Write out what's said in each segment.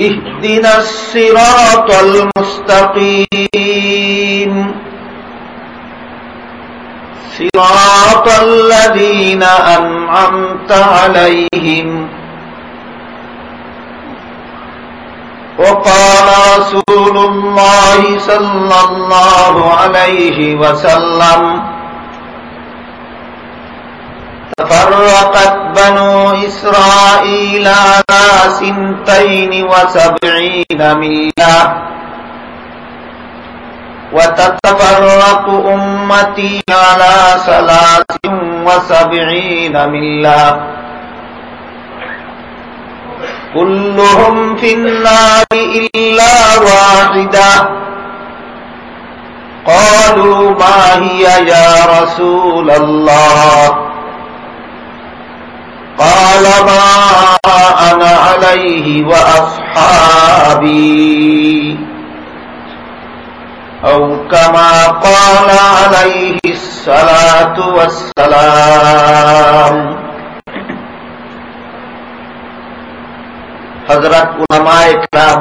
اهدنا الصراط المستقيم. صراط الذين أنعمت عليهم. وقال رسول الله صلى الله عليه وسلم تفرقت بنو إسرائيل على سنتين وسبعين ملة وتتفرق أمتي على ثلاث وسبعين ملة كلهم في النار إلا واحدة. قالوا ما هي يا رسول الله؟ قال ما أنا عليه وأصحابي أو كما قال عليه الصلاة والسلام হজরত উলামা একরাম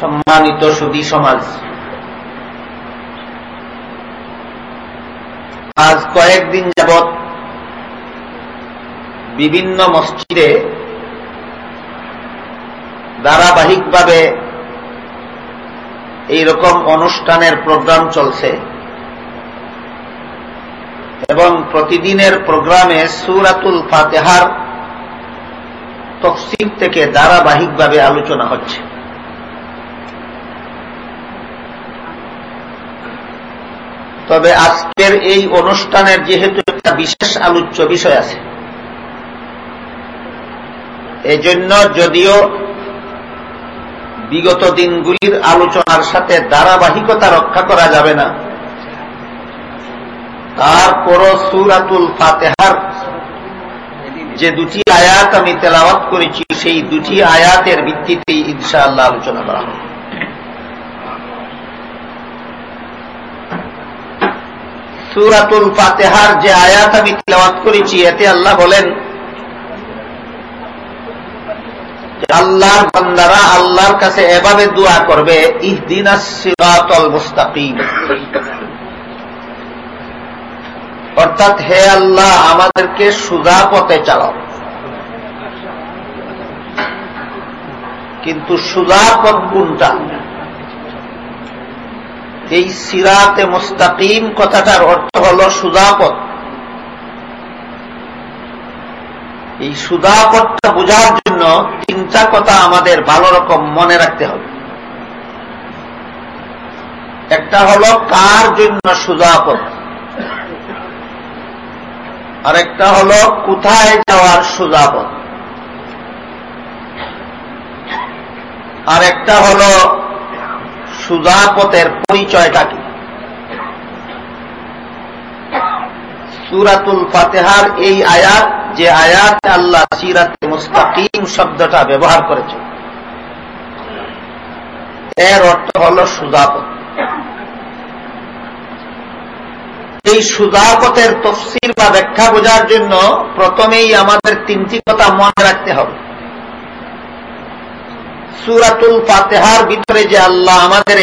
সম্মানিত সুদী সমাজ আজ কয়েকদিন যাবৎ বিভিন্ন মসজিদে ধারাবাহিকভাবে এইরকম অনুষ্ঠানের প্রোগ্রাম চলছে এবং প্রতিদিনের প্রোগ্রামে সুরাতুল ফাতেহার তফসিল থেকে ধারাবাহিকভাবে আলোচনা হচ্ছে। তবে আজকের এই অনুষ্ঠানের যেহেতু একটা বিশেষ আলোচ্য বিষয় আছে এজন্য যদিও বিগত দিনগুলির আলোচনার সাথে ধারাবাহিকতা রক্ষা করা যাবে না, তারপরও সুরাতুল ফাতেহার যে দুটি আয়াত আমি তেলাওয়াত করেছি, সেই দুটি আয়াতের ভিত্তিতেই ইনশাআল্লাহ আলোচনা করা হবে। সুরাতুল ফাতেহার যে আয়াত আমি তেলাওয়াত করেছি, এতে আল্লাহ বলেন আল্লাহর বান্দারা আল্লাহর কাছে এভাবে দোয়া করবে, ইহদিন অর্থাৎ হে আল্লাহ, আমাদেরকে সুজা পথে চালাও। কিন্তু সুজা পথ কোনটা? এই সিরাতে মুস্তাকিম কথাটার অর্থ হল সুজা পথ। এই সুজা পথটা বোঝার জন্য তিনটা কথা আমাদের ভালো রকম মনে রাখতে হবে। একটা হল কার জন্য সুজা পথ আরেকটা হল কোথায় যাওয়ার সুজাপথ আর একটা হল সুজাপথের পরিচয়টা কি? সুরাতুল ফাতেহার এই আয়াত, যে আয়াত আল্লাহ সিরাতে মুস্তাকিম শব্দটা ব্যবহার করেছে। এর অর্থ হল সুজাপথ এই সুদাপথের তফসির বা ব্যাখ্যা বোঝার জন্য প্রথমেই আমাদের তিনটি কথা মনে রাখতে হবে। সুরাতুল ফাতেহার ভিতরে যে আল্লাহ আমাদের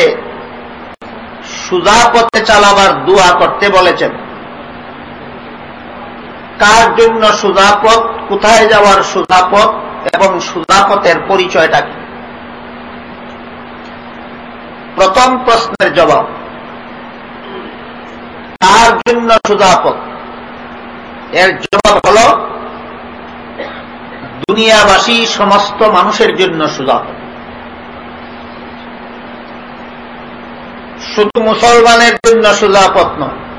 সুদাপথে চালাবার দোয়া করতে বলেছেন কার জন্য সুদাপথ কোথায় যাওয়ার সুদাপথ এবং সুদাপথের পরিচয়টা কি? প্রথম প্রশ্নের জবাব। কার জন্য সুদাপথ এর জবাব হল, দুনিয়াবাসী সমস্ত মানুষের জন্য সুদাপথ শুধু মুসলমানের জন্য সুদাপথ নয়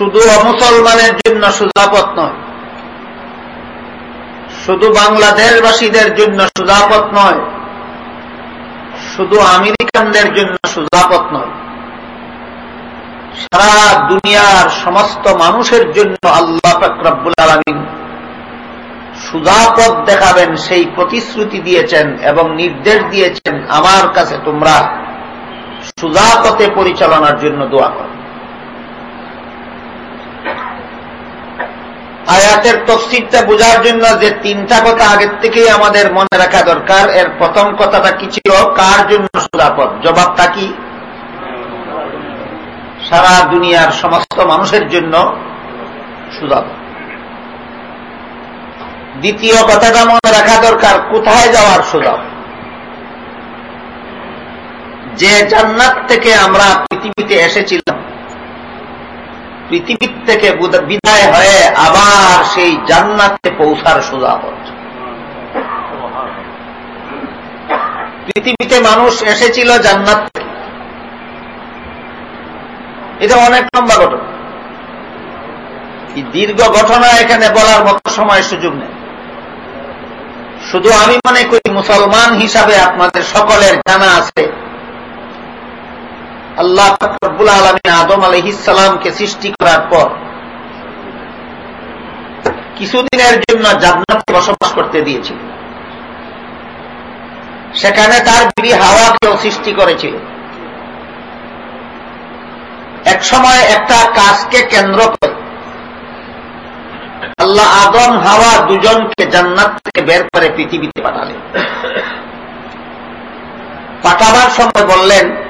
শুধু অমুসলমানের জন্য সুদাপথ নয়। শুধু বাংলাদেশবাসীদের জন্য সুদাপথ নয়, শুধু আমেরিকানদের জন্য সুদাপথ নয়। সারা দুনিয়ার সমস্ত মানুষের জন্য আল্লাহ ফকরাবুল আলমিন সুদাপথ দেখাবেন, সেই প্রতিশ্রুতি দিয়েছেন এবং নির্দেশ দিয়েছেন, আমার কাছে তোমরা সুদাপথে পরিচালনার জন্য দোয়া করো। আয়াতের তফসিরটা বোঝার জন্য যে তিনটা কথা আগের থেকেই আমাদের মনে রাখা দরকার। এর প্রথম কথাটা কি ছিল? কার জন্য সুদাপদ জবাবটা কি? সারা দুনিয়ার সমস্ত মানুষের জন্য সুদাপদ দ্বিতীয় কথাটা মনে রাখা দরকার, কোথায় যাওয়ার সুদাপ যে জান্নাত থেকে আমরা পৃথিবীতে এসেছিলাম পৃথিবীর থেকে বিদায় হয়ে আবার সেই জান্নাতে পৌঁছার সোজা হচ্ছে। পৃথিবীতে মানুষ এসেছিল জান্নাত এটা অনেক লম্বা ঘটনা। দীর্ঘ ঘটনা এখানে বলার মতো সময় সুযোগ নেই। শুধু আমি মনে করি মুসলমান হিসাবে আপনাদের সকলের জানা আছে আল্লাহ ফকরবুল আলমী আদম আলহিসামকে সৃষ্টি করার পর কিছুদিনের জন্য জান্নাতে বসবাস করতে দিয়েছিল। সেখানে তার বিবি হাওয়াকেও সৃষ্টি করেছিল। এক সময় একটা কাজকে কেন্দ্র করে আল্লাহ আদম হাওয়া দুজনকে জান্নাত থেকে বের করে পৃথিবীতে পাঠালেন। পাঠাবার সময় বললেন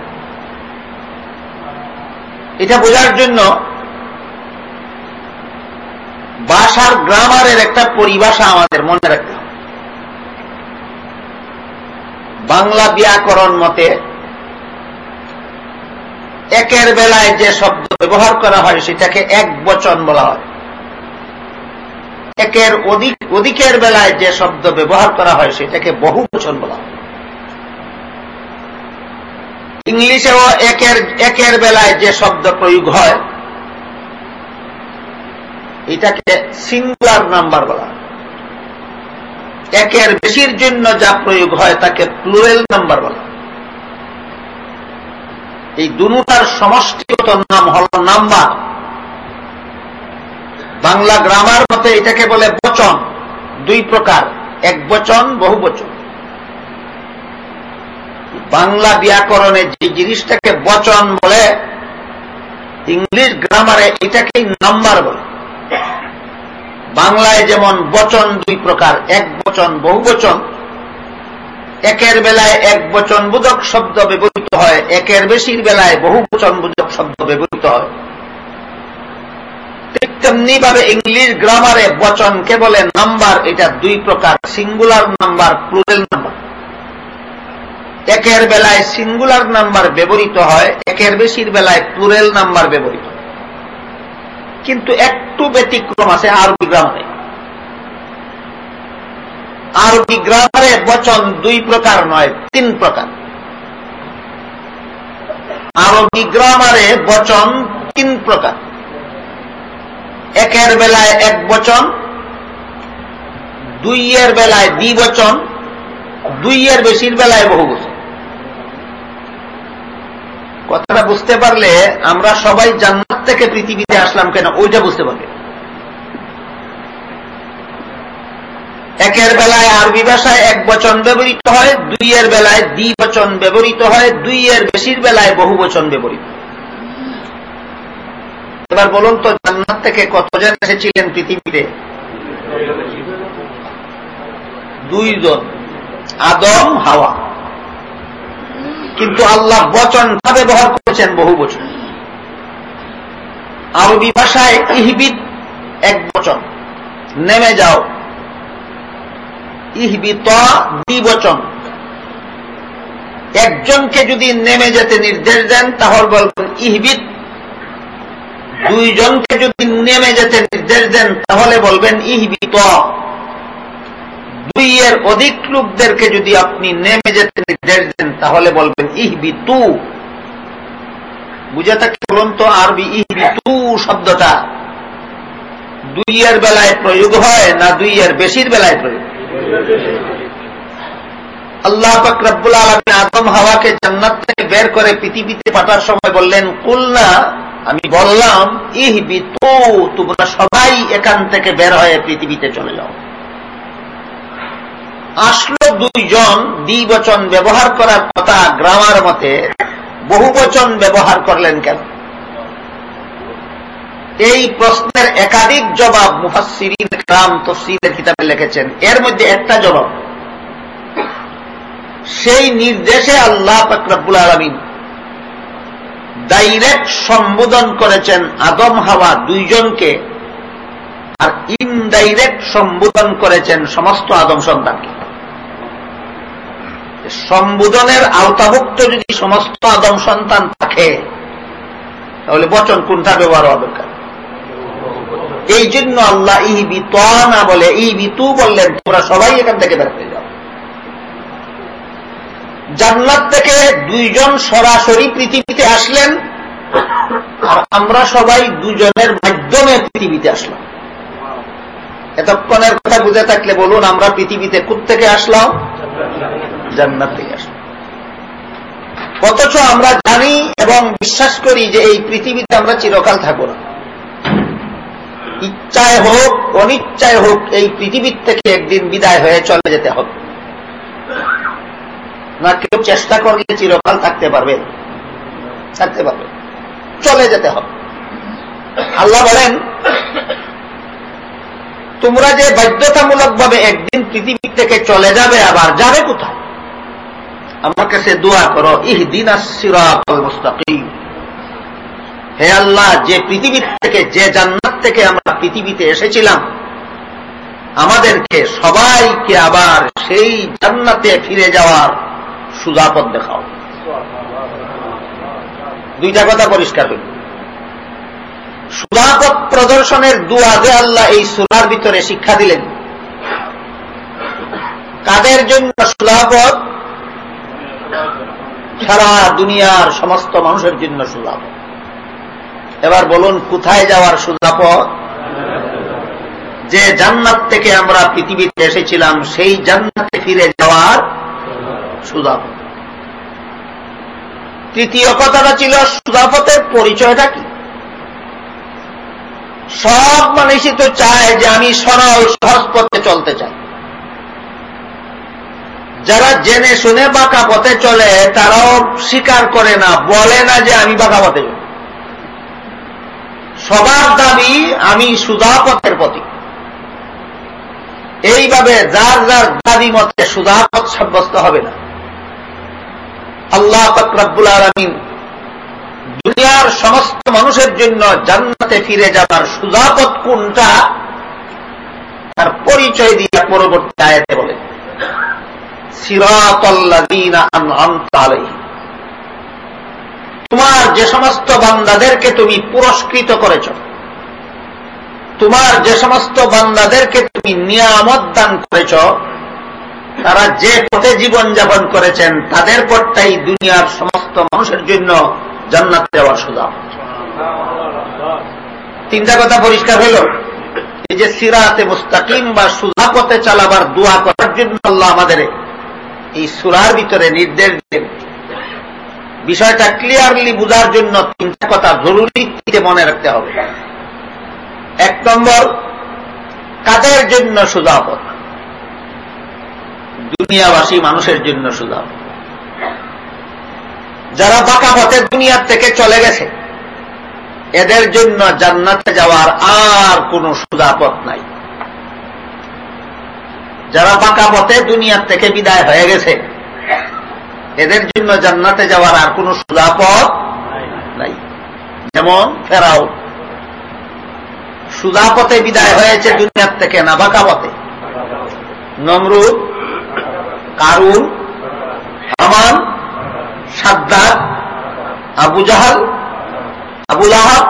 এটা বোঝার জন্য ভাষার গ্রামারের একটা পরিভাষা আমাদের মনে রাখতে হবে। বাংলা ব্যাকরণ মতে একের বেলায় যে শব্দ ব্যবহার করা হয় সেটাকে এক বচন বলা হয়। একের অধিক অধিকের বেলায় যে শব্দ ব্যবহার করা হয় সেটাকে বহু বচন বলা হয়। ইংলিশেও একের একের বেলায় যে শব্দ প্রয়োগ হয়, এটাকে সিঙ্গুলার নাম্বার বলা একের বেশির জন্য যা প্রয়োগ হয়, তাকে প্লুরেল নাম্বার বলা এই দুটার সমষ্টিগত নাম হল নাম্বার বাংলা গ্রামার মতে এটাকে বলে বচন, দুই প্রকার, এক বচন বহু বচন বাংলা ব্যাকরণে যে জিনিসটাকে বচন বলে, ইংলিশ গ্রামারে এটাকেই নাম্বার বলে। বাংলায় যেমন বচন দুই প্রকার, এক বচন বহু বচন একের বেলায় এক বচন বোধক শব্দ ব্যবহৃত হয়, একের বেশির বেলায় বহু বচন বোধক শব্দ ব্যবহৃত হয়। ঠিক তেমনি ভাবে ইংলিশ গ্রামারে বচনকে বলে নাম্বার, এটা দুই প্রকার, সিঙ্গুলার নাম্বার, প্লুরাল নাম্বার। একের বেলায় সিঙ্গুলার নাম্বার ব্যবহৃত হয়, একের বেশির বেলায় প্লুরেল নাম্বার ব্যবহৃত কিন্তু একটু ব্যতিক্রম আছে আরবি গ্রামারে। আরবি গ্রামারে বচন দুই প্রকার নয়, তিন প্রকার। আরবি গ্রামারে বচন তিন প্রকার। একের বেলায় এক বচন, দুইয়ের বেলায় দ্বিবচন দুইয়ের বেশির বেলায় বহু বচন। কথাটা বুঝতে পারলে আমরা সবাই জান্নাত থেকে পৃথিবীতে আসলাম কেন? ওইটা বুঝতে পারবে একের বেলায় আরবি ভাষায় এক বচন ব্যবহৃত হয়, দুইয়ের বেলায় দ্বিবচন ব্যবহৃত হয়, দুইয়ের বেশির বেলায় বহু বচন ব্যবহৃত এবার বলুন তো, জান্নাত থেকে কতজন এসেছিলেন পৃথিবীতে? দুইজন। আদম, হাওয়া। কিন্তু আল্লাহ বচনটা ব্যবহার করেছেন বহু বচন। আরবি ভাষায় ইহবিদ এক বচন। নেমে যাও। ইহবিত দ্বিবচন একজনকে যদি নেমে যেতে নির্দেশ দেন, তাহলে বলবেন ইহবিত দুইজনকে যদি নেমে যেতে নির্দেশ দেন, তাহলে বলবেন ইহবিত। দুইয়ের অধিক লোকদেরকে যদি আপনি নেমে যেতে নির্দেশ দেন, তাহলে বলবেন ইহবিতু বুঝে থাকলে বলুন তো আরবি ইহবিতু শব্দটা? দুইয়ের বেলায় প্রয়োগ হয় না দুইয়ের বেশির বেলায় প্রয়োগ? আল্লাহ ফকরাবুল আলমী আদম হাওয়াকে জান্নাত থেকে বের করে পৃথিবীতে পাঠার সময় বললেন, কুলনা, আমি বললাম ইহবি তো, তোমরা সবাই এখান থেকে বের হয়ে পৃথিবীতে চলে যাও। আসলো দুইজন দ্বিবচন ব্যবহার করার কথা গ্রামার মতে বহু বচন ব্যবহার করলেন কেন? এই প্রশ্নের একাধিক জবাব মুফাসিরিন রাম তফসিলের কিতাবে লিখেছেন। এর মধ্যে একটা জবাব, সেই নির্দেশে আল্লাহ ফকরাবুল আলমিন ডাইরেক্ট সম্বোধন করেছেন আদম হাওয়া দুইজনকে, আর ইনডাইরেক্ট সম্বোধন করেছেন সমস্ত আদম সন্তানকে। সম্বোধনের আওতাভুক্ত যদি সমস্ত আদম সন্তান থাকে, তাহলে বচন কোনটা ব্যবহার হওয়া দরকার? এই জন্য আল্লাহ ইহিবি না বলে ইহিবি তু বললেন, তোমরা সবাই এখান থেকে বেরোতে যাও। জান্নাত থেকে দুইজন সরাসরি পৃথিবীতে আসলেন, আর আমরা সবাই দুজনের মাধ্যমে পৃথিবীতে আসলাম। এতক্ষণের কথা বুঝে থাকলে বলুন, আমরা পৃথিবীতে থেকে আসলাম? জান্নাত থেকে আসলাম অথচ আমরা জানি এবং বিশ্বাস করি যে এই পৃথিবীতে আমরা চিরকাল থাকব না। ইচ্ছায় হোক, অনিচ্ছায় হোক, এই পৃথিবীর থেকে একদিন বিদায় হয়ে চলে যেতে হবে। না কেউ চেষ্টা করলে চিরকাল থাকতে পারবে থাকতে পারবে। চলে যেতে হবে। আল্লাহ বলেন, তোমরা যে বাধ্যতামূলক ভাবে একদিন পৃথিবী থেকে চলে যাবে আবার যাবে কোথায়? আমার কাছে দোয়া করো ইহ দিন মুস্তাকিম। হে আল্লাহ, যে পৃথিবীর থেকে, যে জান্নাত থেকে আমরা পৃথিবীতে এসেছিলাম, আমাদেরকে সবাইকে আবার সেই জান্নাতে ফিরে যাওয়ার সুজাপদ দেখাও। দুইটা কথা পরিষ্কার হইল। সুধাপদ প্রদর্শনের দুয়াদে আল্লাহ এই সুরার ভিতরে শিক্ষা দিলেন। কাদের জন্য সুলাপদ সারা দুনিয়ার সমস্ত মানুষের জন্য সুলাপদ এবার বলুন, কোথায় যাওয়ার সুলাপদ যে জান্নাত থেকে আমরা পৃথিবীতে এসেছিলাম, সেই জান্নাতে ফিরে যাওয়ার সুদাপদ তৃতীয় কথাটা ছিল সুদাপতের পরিচয়টা কি? সব মানুষই তো চায় যে আমি সরল সহজ পথে চলতে চাই। যারা জেনে শুনে বাঁকা পথে চলে, তারাও স্বীকার করে না, বলে না যে আমি বাঁকা পথে চলি। সবার দাবি, আমি সুদা পথের প্রতীক। এইভাবে যার যার দাবি মতে সুদাপথ সাব্যস্ত হবে না। আল্লাহ ফকরাবুল আলমিন দুনিয়ার সমস্ত মানুষের জন্য জান্নাতে ফিরে যাবার সুজাপথ কোনটা, তার পরিচয় দিয়ে পরবর্তী আয়াতে বলে। তোমার যে সমস্ত বান্দাদেরকে তুমি পুরস্কৃত করেছ, তোমার যে সমস্ত বান্দাদেরকে তুমি নিয়ামত দান করেছ, তারা যে পথে জীবন যাপন করেছেন, তাদের পথটাই দুনিয়ার সমস্ত মানুষের জন্য জান্নাত যাওয়ার সুযোগ। তিনটা কথা পরিষ্কার হইল এই যে সিরাতে মুস্তাকিম বা সুধা পথে চালাবার দোয়া করার জন্য আল্লাহ আমাদের এই সুরার ভিতরে নির্দেশ দেন বিষয়টা ক্লিয়ারলি বোঝার জন্য তিনটা কথা জরুরি মনে রাখতে হবে। এক নম্বর, কাদের জন্য সুজাপথ দুনিয়াবাসী মানুষের জন্য সুজাপ যারা বাঁকা পথে দুনিয়ার থেকে চলে গেছে, এদের জন্য জান্নাতে যাওয়ার আর কোন সুজাপথ নাই। যারা বাঁকা পথে দুনিয়ার থেকে বিদায় হয়ে গেছে, এদের জন্য জান্নাতে যাওয়ার আর কোন সুজাপথ নাই। যেমন ফেরাও সুজাপথে বিদায় হয়েছে দুনিয়ার থেকে না বাঁকা পথে? নমরুদ, কারুন, হামান সাদ্দার আবু জাহাল আবুল আহাব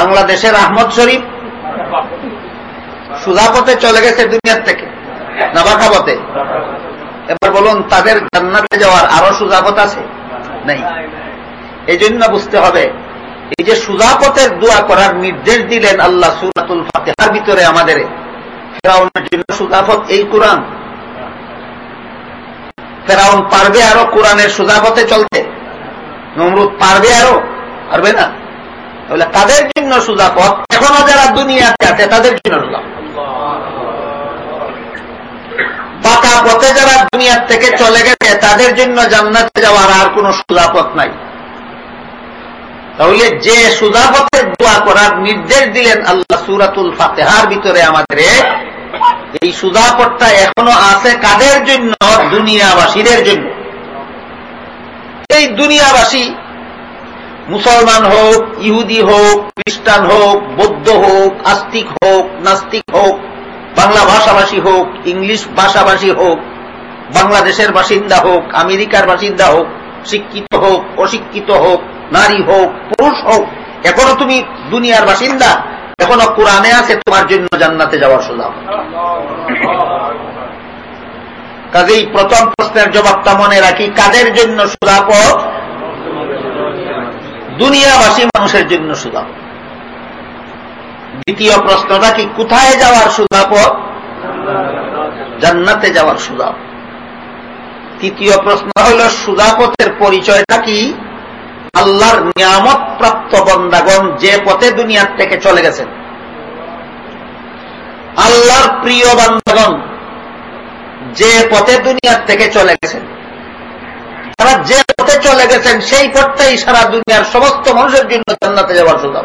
বাংলাদেশের আহমদ শরীফ। সুজাপথে চলে গেছে দুনিয়ার থেকে। না পথে? এবার বলুন, তাদের জান্নাতে যাওয়ার আরও সুজাপথ আছে? নেই। এই জন্য বুঝতে হবে, এই যে সুজাপথের দোয়া করার নির্দেশ দিলেন আল্লাহ সুরাতুল ফাতেহার ভিতরে আমাদের, ফেরাউনের জন্য সুজাপথ এই কোরআন। ফেরাউন পারবে আরও কোরআনের সুজাপথে চলতে? নমরুদ পারবে আরও? পারবে না? তাহলে তাদের জন্য সুজাপথ এখনও যারা দুনিয়াতে আছে, তাদের জন্য সুজাপথ বাঁকা পথে যারা দুনিয়ার থেকে চলে গেছে, তাদের জন্য জান্নাতে যাওয়ার আর কোন সুজাপথ নাই। তাহলে যে সুজাপথের দোয়া করার নির্দেশ দিলেন আল্লাহ সুরাতুল ফাতেহার ভিতরে আমাদের, এই সুজাপথটা এখনও আছে কাদের জন্য? দুনিয়াবাসীদের জন্য। এই দুনিয়াবাসী মুসলমান হোক, ইহুদি হোক, খ্রিস্টান হোক, বৌদ্ধ হোক, আস্তিক হোক, নাস্তিক হোক বাংলা ভাষাভাষী হোক, ইংলিশ ভাষাভাষী হোক, বাংলাদেশের বাসিন্দা হোক, আমেরিকার বাসিন্দা হোক, শিক্ষিত হোক, অশিক্ষিত হোক, নারী হোক, পুরুষ হোক, এখনও তুমি দুনিয়ার বাসিন্দা, এখনও কোরআনে আছে তোমার জন্য জান্নাতে যাওয়ার সুযোগ। কাজেই প্রথম প্রশ্নের জবাবটা মনে রাখি, কাদের জন্য সুদাপথ দুনিয়াবাসী মানুষের জন্য সুদাপ দ্বিতীয় প্রশ্নটা কি? কোথায় যাওয়ার সুদাপথ জান্নাতে যাওয়ার সুদাপ তৃতীয় প্রশ্ন হল সুদাপথের পরিচয়টা কি? আল্লাহর নিয়ামত প্রাপ্ত বন্দাগণ যে পথে দুনিয়ার থেকে চলে গেছেন। আল্লাহর প্রিয় বান্দাগণ যে পথে দুনিয়ার থেকে চলে গেছেন। তারা যে পথে চলে গেছেন, সেই পথটাই সারা দুনিয়ার সমস্ত মানুষের জন্য জান্নাতে যাওয়ার সুযোগ।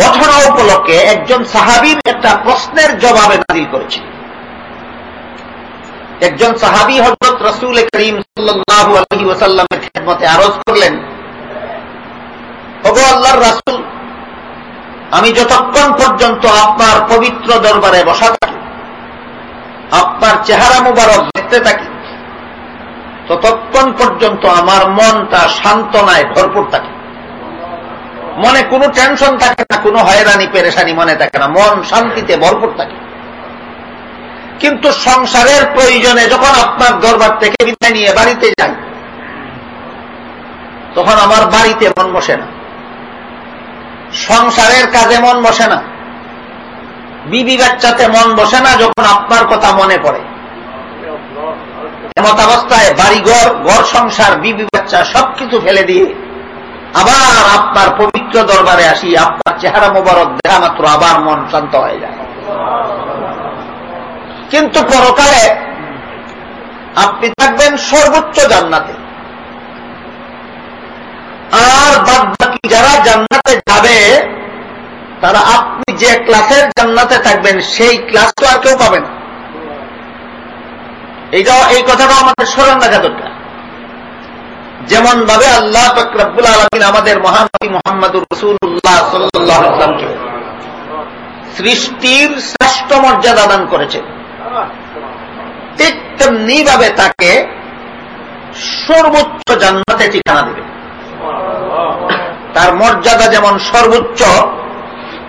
ঘটনা উপলক্ষে একজন সাহাবির একটা প্রশ্নের জবাবে নাজিল করেছেন একজন সাহাবি হজরত রসুল করিম সাল্লাহ আলহি ওসাল্লামের খেদমতে আরজ করলেন, ওগো আল্লাহর রাসুল, আমি যতক্ষণ পর্যন্ত আপনার পবিত্র দরবারে বসা থাকি, আপনার চেহারা মুবারক দেখতে থাকি, ততক্ষণ পর্যন্ত আমার মনটা সান্ত্বনায় ভরপুর থাকে। মনে কোনো টেনশন থাকে না, কোনো হয়রানি, পেরেশানি মনে থাকে না। মন শান্তিতে ভরপুর থাকে। কিন্তু সংসারের প্রয়োজনে যখন আপনার দরবার থেকে বিদায় নিয়ে বাড়িতে যাই, তখন আমার বাড়িতে মন বসে না। সংসারের কাজে মন বসে না। বিবি বাচ্চাতে মন বসে না যখন আপনার কথা মনে পড়ে। এমত অবস্থায় বাড়িঘর, ঘর সংসার, বিবি বাচ্চা সবকিছু ফেলে দিয়ে আবার আপনার পবিত্র দরবারে আসি, আপনার চেহারা মোবারক দেখা মাত্র আবার মন শান্ত হয়ে যায়। কিন্তু পরকালে আপনি থাকবেন সর্বোচ্চ জান্নাতে। আর বাদ বাকি যারা জান্নাতে যাবে, তারা আপনি যে ক্লাসের জান্নাতে থাকবেন, সেই ক্লাস তো আর কেউ পাবে না। এই কথাটাও আমাদের স্মরণ রাখা দরকার। যেমন ভাবে আল্লাহ ফকরাবুল আলমিন আমাদের মহানবী মোহাম্মদুর রসুল্লাহ সাল্লামকে সৃষ্টির শ্রেষ্ঠ মর্যাদা দান করেছেন। ঠিক তেমনি ভাবে তাকে সর্বোচ্চ জান্নাতে ঠিকানা দেবে তার মর্যাদা যেমন সর্বোচ্চ,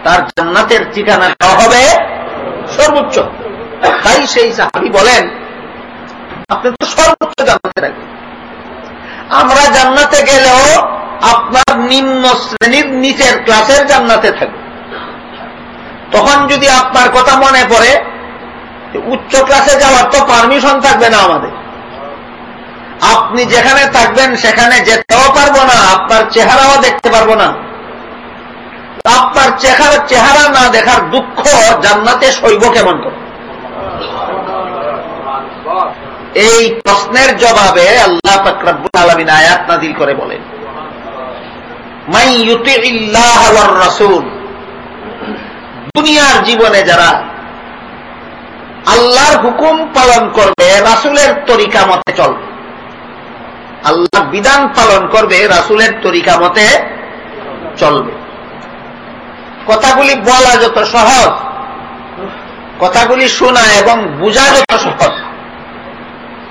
তার জান্নাতের ঠিকানা দেওয়া হবে সর্বোচ্চ। তাই সেই সাহাবি বলেন, আপনি তো সর্বোচ্চ জান্নাতে রাখবেন আমরা জান্নাতে গেলেও আপনার নিম্ন শ্রেণির নিচের ক্লাসের জান্নাতে থাকবে। তখন যদি আপনার কথা মনে পড়ে উচ্চ ক্লাসে যাওয়ার তো পারমিশন থাকবে না আমাদের। আপনি যেখানে থাকবেন, সেখানে যেতেও পারব না, আপনার চেহারাও দেখতে পারব না। আপনার চেহারা চেহারা না দেখার দুঃখ জান্নাতে সইব কেমন করে? এই প্রশ্নের জবাবে আল্লাহ ফকরাবুল আলমিন আয়াত নাজিল করে বলেন। মাই ইউতি ইল্লাহ রাসুল। দুনিয়ার জীবনে যারা আল্লাহর হুকুম পালন করবে, রাসুলের তরিকা মতে চলবে আল্লাহ বিধান পালন করবে, রাসুলের তরিকা মতে চলবে। কথাগুলি বলা যত সহজ, কথাগুলি শোনা এবং বোঝা যত সহজ।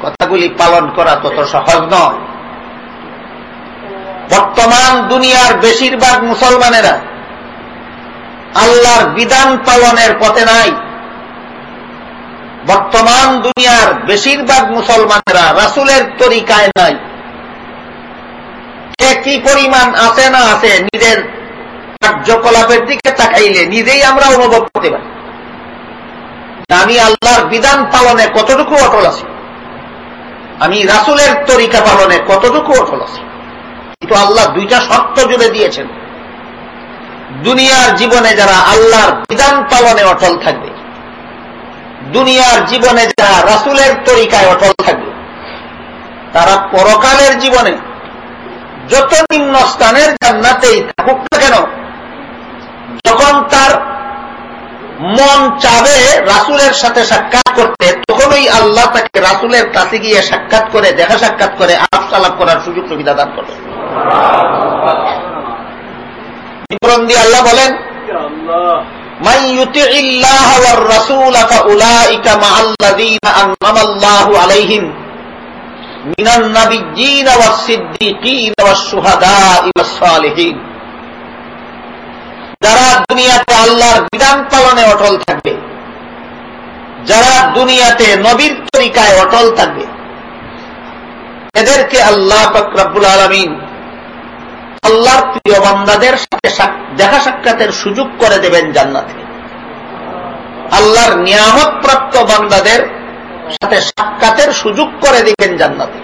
কথাগুলি পালন করা তত সহজ নয়। বর্তমান দুনিয়ার বেশিরভাগ মুসলমানেরা আল্লাহর বিধান পালনের পথে নাই। বর্তমান দুনিয়ার বেশিরভাগ মুসলমানেরা রাসুলের তরিকায় নাই। কে কি পরিমাণ আছে না আছে নিজের কার্যকলাপের দিকে তাকাইলে নিজেই আমরা অনুভব করতে পারি। আমি আল্লাহর বিধান পালনে কতটুকু অটল আছি? আমি রাসুলের তরিকা পালনে কতটুকু অটল আছি? কিন্তু আল্লাহ দুইটা শর্ত জুড়ে দিয়েছেন। দুনিয়ার জীবনে যারা আল্লাহর বিধান পালনে অটল থাকবে, দুনিয়ার জীবনে যারা রাসুলের তরিকায় অটল থাকবে, তারা পরকালের জীবনে যত নিম্ন স্থানের জান্নাতেই থাকুক না কেন, যখন তার মন চাবে রাসুলের সাথে সাক্ষাৎ করতে কখনোই আল্লাহ তাকে রাসুলের কাছে গিয়ে সাক্ষাৎ করে, দেখা সাক্ষাৎ করে আফসালাপ করার সুযোগ সুবিধা দান করবে। বিবরণ দিয়ে আল্লাহ বলেন যারা দুনিয়াতে আল্লাহর বিধান পালনে অটল থাকবে যারা দুনিয়াতে নবীর তরিকায় অটল থাকবে। এদেরকে আল্লাহ ফকরাবুল আলমিন আল্লাহর প্রিয় বান্দাদের সাথে দেখা সাক্ষাতের সুযোগ করে দেবেন জান্নাতে। আল্লাহর নিয়ামত প্রাপ্ত বান্দাদের সাথে সাক্ষাতের সুযোগ করে দিবেন জান্নাতে।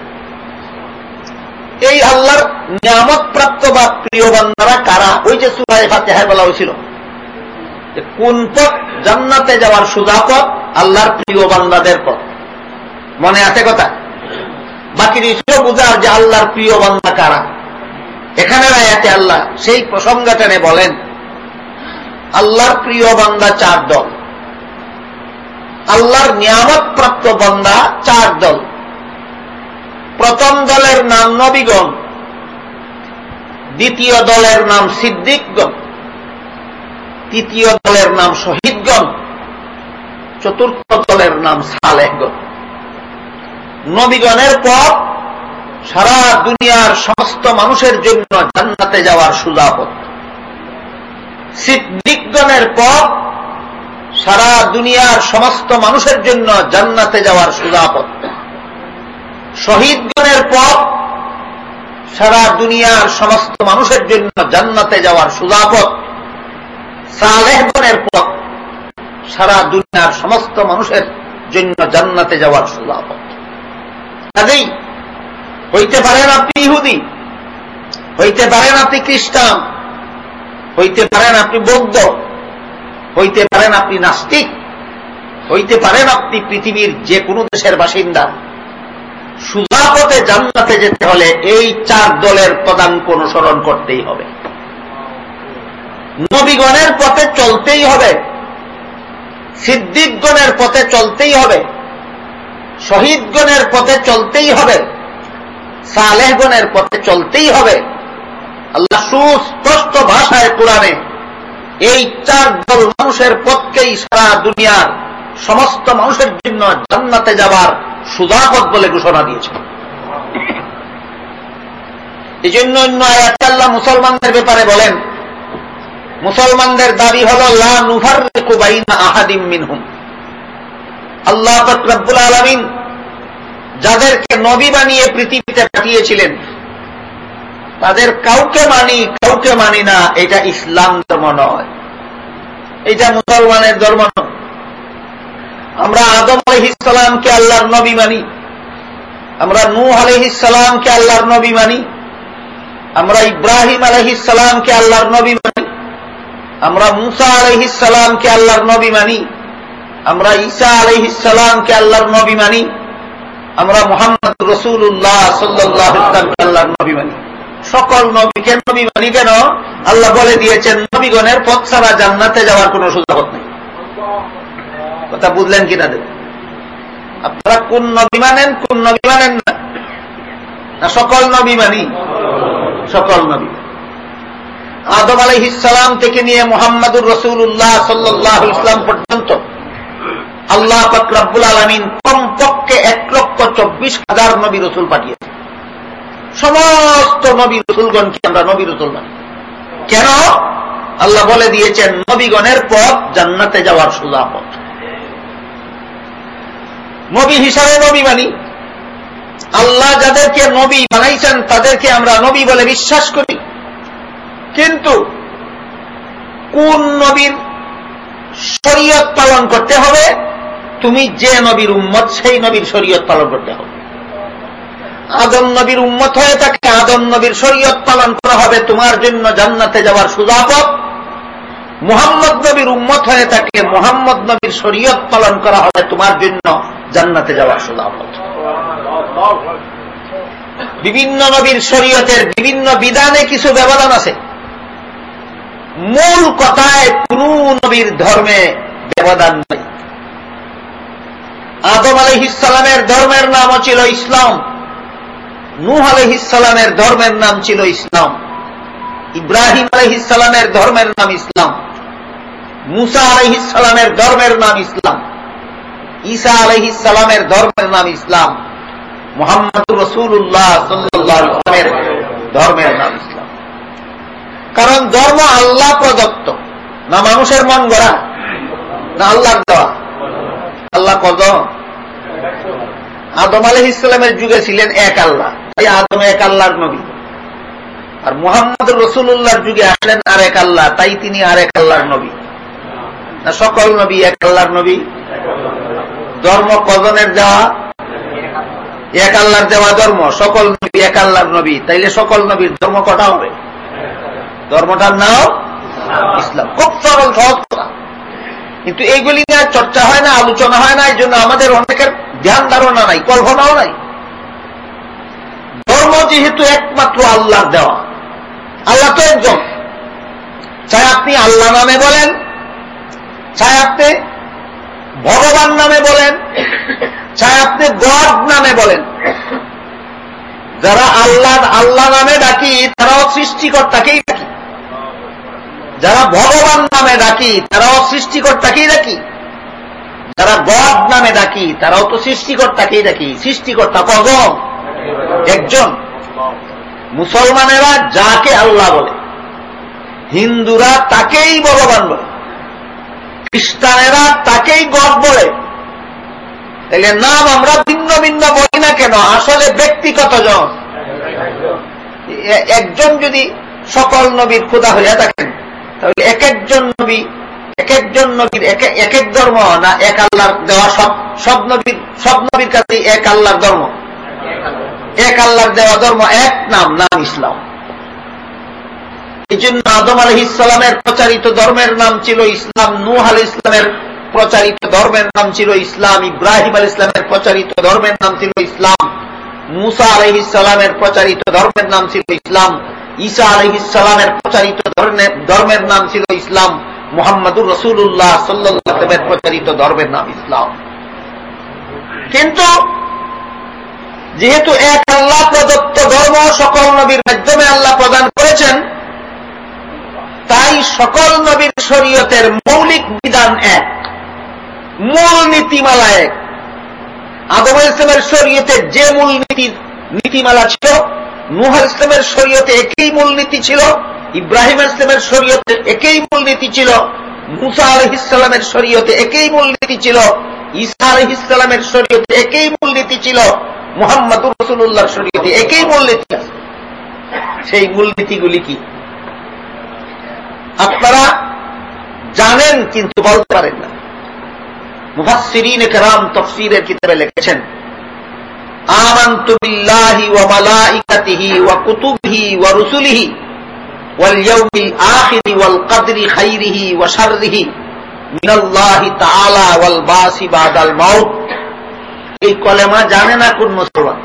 এই আল্লাহর নিয়ামত প্রাপ্ত বা প্রিয় বান্দারা কারা? ওই যে সুরায় ফাতেহায় বলা হয়েছিল। কোন পথ জান্নাতে যাওয়ার সুজা পথ? আল্লাহর প্রিয় বান্দাদের পথ। মনে আছে কথা? বাকি ছিল বুঝার যে আল্লাহর প্রিয় বান্দা কারা? এখানে আয়াতে আল্লাহ সেই প্রসঙ্গ টেনে বলেন, আল্লাহর প্রিয় বান্দা চার দল। আল্লাহর নিয়ামত প্রাপ্ত বান্দা চার দল। প্রথম দলের নাম নবীগণ, দ্বিতীয় দলের নাম সিদ্দিকগণ। তৃতীয় দলের নাম শহীদগণ, চতুর্থ দলের নাম সালেহগণ। নবীগণের পর সারা দুনিয়ার সমস্ত মানুষের জন্য জান্নাতে যাওয়ার সুজাপথ সিদ্দিকগণের পর সারা দুনিয়ার সমস্ত মানুষের জন্য জান্নাতে যাওয়ার সুজাপথ শহীদগণের পর সারা দুনিয়ার সমস্ত মানুষের জন্য জান্নাতে যাওয়ার সুজাপথ সালেহগণের পর সারা দুনিয়ার সমস্ত মানুষের জন্য জান্নাতে যাওয়ার সুজাপথ কাজেই হইতে পারেন আপনি ইহুদি, হইতে পারেন আপনি খ্রিস্টান, হইতে পারেন আপনি বৌদ্ধ, হইতে পারেন আপনি নাস্তিক, হইতে পারেন আপনি পৃথিবীর যে কোনো দেশের বাসিন্দা। সুজাপথে জান্নাতে যেতে হলে এই চার দলের পদাঙ্ক অনুসরণ করতেই হবে। নবীগণের পথে চলতেই হবে। সিদ্দিকগণের পথে চলতেই হবে। শহীদগণের পথে চলতেই হবে। সালেহগণের পথে চলতেই হবে। আল্লাহ সুস্পষ্ট ভাষায় কোরআনে এই চার দল মানুষের পথকেই সারা দুনিয়ার সমস্ত মানুষের জন্য জান্নাতে যাবার সুদাপথ বলে ঘোষণা দিয়েছে। এই জন্য অন্য আয়াত আল্লাহ মুসলমানদের ব্যাপারে বলেন মুসলমানদের দাবি হল মিনহুম। আল্লাহ রব্বুল আলমিন যাদেরকে নবী বানিয়ে পৃথিবীতে পাঠিয়েছিলেন, তাদের কাউকে মানি কাউকে মানি না, এটা ইসলাম ধর্ম নয়। এটা মুসলমানের ধর্ম নয়। আমরা আদম আলহিসামকে আল্লাহর নবী মানি, আমরা নূহ আলহিসামকে আল্লাহর নবী মানি, আমরা ইব্রাহিম আলহিসামকে আল্লাহর নবী মানি। আমরা মুসা আলহিসামকে আল্লাহর নবী মানি। আমরা ঈসা আলহিসামকে আল্লাহর নবী মানি। আমরা মোহাম্মদ রসুল্লাহ সাল্লাহ ইসলামকে আল্লাহর নবী মানি। সকল নবীকে নবী মানি কেন? আল্লাহ বলে দিয়েছেন, নবীগণের পথ ছাড়া জান্নাতে যাওয়ার কোন সুযোগ নেই। কথা বুঝলেন কিনা দেব? আপনারা কোন নবী মানেন, কোন নবী মানেন না, সকল নবী মানি। সকল নবী। আদম আলহিসাম থেকে নিয়ে মোহাম্মদুর রসুল্লাহ সাল্লাহ ইসলাম পর্যন্ত আল্লাহ ফকরাবুল আলমিন কমপক্ষে এক লক্ষ চব্বিশ হাজার নবী রসুল পাঠিয়েছে সমস্ত নবী রসুলগণকে আমরা নবী রসুল মানি। কেন? আল্লাহ বলে দিয়েছেন, নবীগণের পথ জান্নাতে যাওয়ার সোজা পথ। নবী হিসাবে নবী মানি। আল্লাহ যাদেরকে নবী বানাইছেন, তাদেরকে আমরা নবী বলে বিশ্বাস করি। কিন্তু কোন নবীর শরীয়ত পালন করতে হবে? তুমি যে নবীর উম্মত, সেই নবীর শরীয়ত পালন করতে হবে। আদম নবীর উম্মত হয়ে থাকে আদম নবীর শরীয়ত পালন করা হবে। তোমার জন্য জান্নাতে যাওয়ার সুজাপথ মুহাম্মদ নবীর উম্মত হয়ে থাকে মোহাম্মদ নবীর শরীয়ত পালন করা হবে। তোমার জন্য জান্নাতে যাওয়ার সুজাপথ বিভিন্ন নবীর শরীয়তের বিভিন্ন বিধানে কিছু ব্যবধান আছে। মূল কথায় কোন নবীর ধর্মে ব্যবধান নেই। আদম আলহিসালামের ধর্মের নামও ছিল ইসলাম। নূহ আলহিসালামের ধর্মের নাম ছিল ইসলাম। ইব্রাহিম আলহিসালামের ধর্মের নাম ইসলাম। মুসা আলহিসালামের ধর্মের নাম ইসলাম। ঈসা আলহিসালামের ধর্মের নাম ইসলাম। মোহাম্মদ রসুল্লাহ সাল্লামের ধর্মের নাম ইসলাম। কারণ ধর্ম আল্লাহ প্রদত্ত। না মানুষের মন গড়া, না আল্লাহর দেওয়া। আল্লাহ কদ আদম আলহ ইসলামের যুগে ছিলেন এক আল্লাহ। তাই আদম এক আল্লাহর নবী। আর মোহাম্মদ রসুল্লাহর যুগে আসলেন আর এক আল্লাহ, তাই তিনি আর এক আল্লাহর নবী। না সকল নবী এক আল্লাহর নবী? ধর্ম কজনের দেওয়া? এক আল্লাহর দেওয়া ধর্ম। সকল নবী এক আল্লাহর নবী। তাইলে সকল নবীর ধর্ম কটা হবে? ধর্মটার নাম ইসলাম। খুব সরল, সহজ কিন্তু এইগুলি নিয়ে চর্চা হয় না, আলোচনা হয় না এই জন্য আমাদের অনেকের ধ্যান ধারণা নাই, কল্পনাও নাই। ধর্ম যেহেতু একমাত্র আল্লাহর দেওয়া, আল্লাহ তো একজন। চাই আপনি আল্লাহ নামে বলেন, চাই আপনি ভগবান নামে বলেন, চাই আপনি গড নামে বলেন। যারা আল্লাহ আল্লাহ নামে ডাকি, তারাও সৃষ্টিকর্তাকেই ডাকি। যারা ভগবান নামে ডাকি, তারাও সৃষ্টিকর্তাকেই ডাকি। যারা গড নামে ডাকি, তারাও তো সৃষ্টিকর্তাকেই ডাকি। সৃষ্টিকর্তা কজন? একজন। মুসলমানেরা যাকে আল্লাহ বলে, হিন্দুরা তাকেই ভগবান বলে, খ্রিস্টানেরা তাকেই গড বলে। তাহলে নাম আমরা ভিন্ন ভিন্ন বলি না কেন? আসলে ব্যক্তিগত জন একজন যদি সকল নবীর ক্ষুদা হইয়া থাকেন তাহলে এক একজন নবী, এক একজন নবীর, এক এক ধর্ম, না এক আল্লাহর দেওয়া সব সব নবীর সব নবীর কাছে এক আল্লাহর ধর্ম? এক আল্লাহর দেওয়া ধর্ম, এক নাম নাম ইসলাম। এই জন্য আদম আলহ ইসলামের প্রচারিত ধর্মের নাম ছিল ইসলাম, নূহ আল ইসলামের প্রচারিত ধর্মের নাম ছিল ইসলাম, ইব্রাহিম আল ইসলামের প্রচারিত ধর্মের নাম ছিল ইসলাম, মুসা আলহ ইসলামের প্রচারিত ধর্মের নাম ছিল ইসলাম ঈসা আলহিসামের প্রচারিত ধর্মের নাম ছিল ইসলাম। মোহাম্মদুর রসুল্লাহ সাল্লামের প্রচারিত ধর্মের নাম ইসলাম। কিন্তু যেহেতু এক আল্লাহ প্রদত্ত ধর্ম সকল নবীর মাধ্যমে আল্লাহ প্রদান করেছেন, তাই সকল নবীর শরীয়তের মৌলিক বিধান এক, মূল নীতিমালা এক। আদম ইসলামের শরীয়তে যে মূল নীতির নীতিমালা ছিল নুহার ইসলামের শরীয়তে একই মূলনীতি ছিল, ইব্রাহিম ইসলামের শরীয়তে একই মূলনীতি ছিল, মুসা আলহ ইসলামের শরীয়তে একই মূলনীতি ছিল, ঈসা আলহ ইসলামের শরীয়তে একই মূলনীতি ছিল, মোহাম্মদুর রসুল্লাহর শরীয়তে একই মূলনীতি আছে। সেই মূলনীতিগুলি কি? আপনারা জানেন কিন্তু বলতে পারেন না। মুফাসিরিন কেরাম তফসিরের কিতাবে লিখেছেন آمنت بالله وملائكته وكتبه ورسله واليوم الآخر والقدر خيره وشره من الله تعالى والباس بعد الموت এই কলেমা জানে না কোন মুসলমান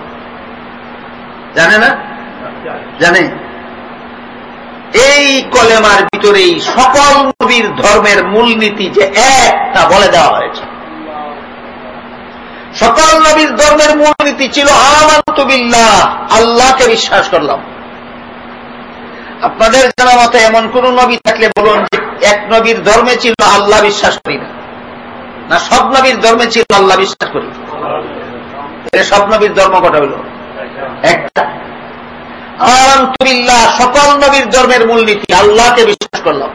জানে না জানে এই কলেমার ভিতরেই সকল নবীর ধর্মের মূলনীতি যে এক তা বলে দেওয়া হয়েছে সকল নবীর ধর্মের মূলনীতি ছিল আমান্তবিল্লাহ আল্লাহকে বিশ্বাস করলাম। আপনাদের জানা মতে এমন কোন নবী থাকলে বলুন যে এক নবীর ধর্মে ছিল, আল্লাহ বিশ্বাস করি না না, সব নবীর ধর্মে ছিল, আল্লাহ বিশ্বাস করি সব নবীর ধর্ম কটা হইল একটা। আমান্তবিল্লাহ সকল নবীর ধর্মের মূলনীতি আল্লাহকে বিশ্বাস করলাম।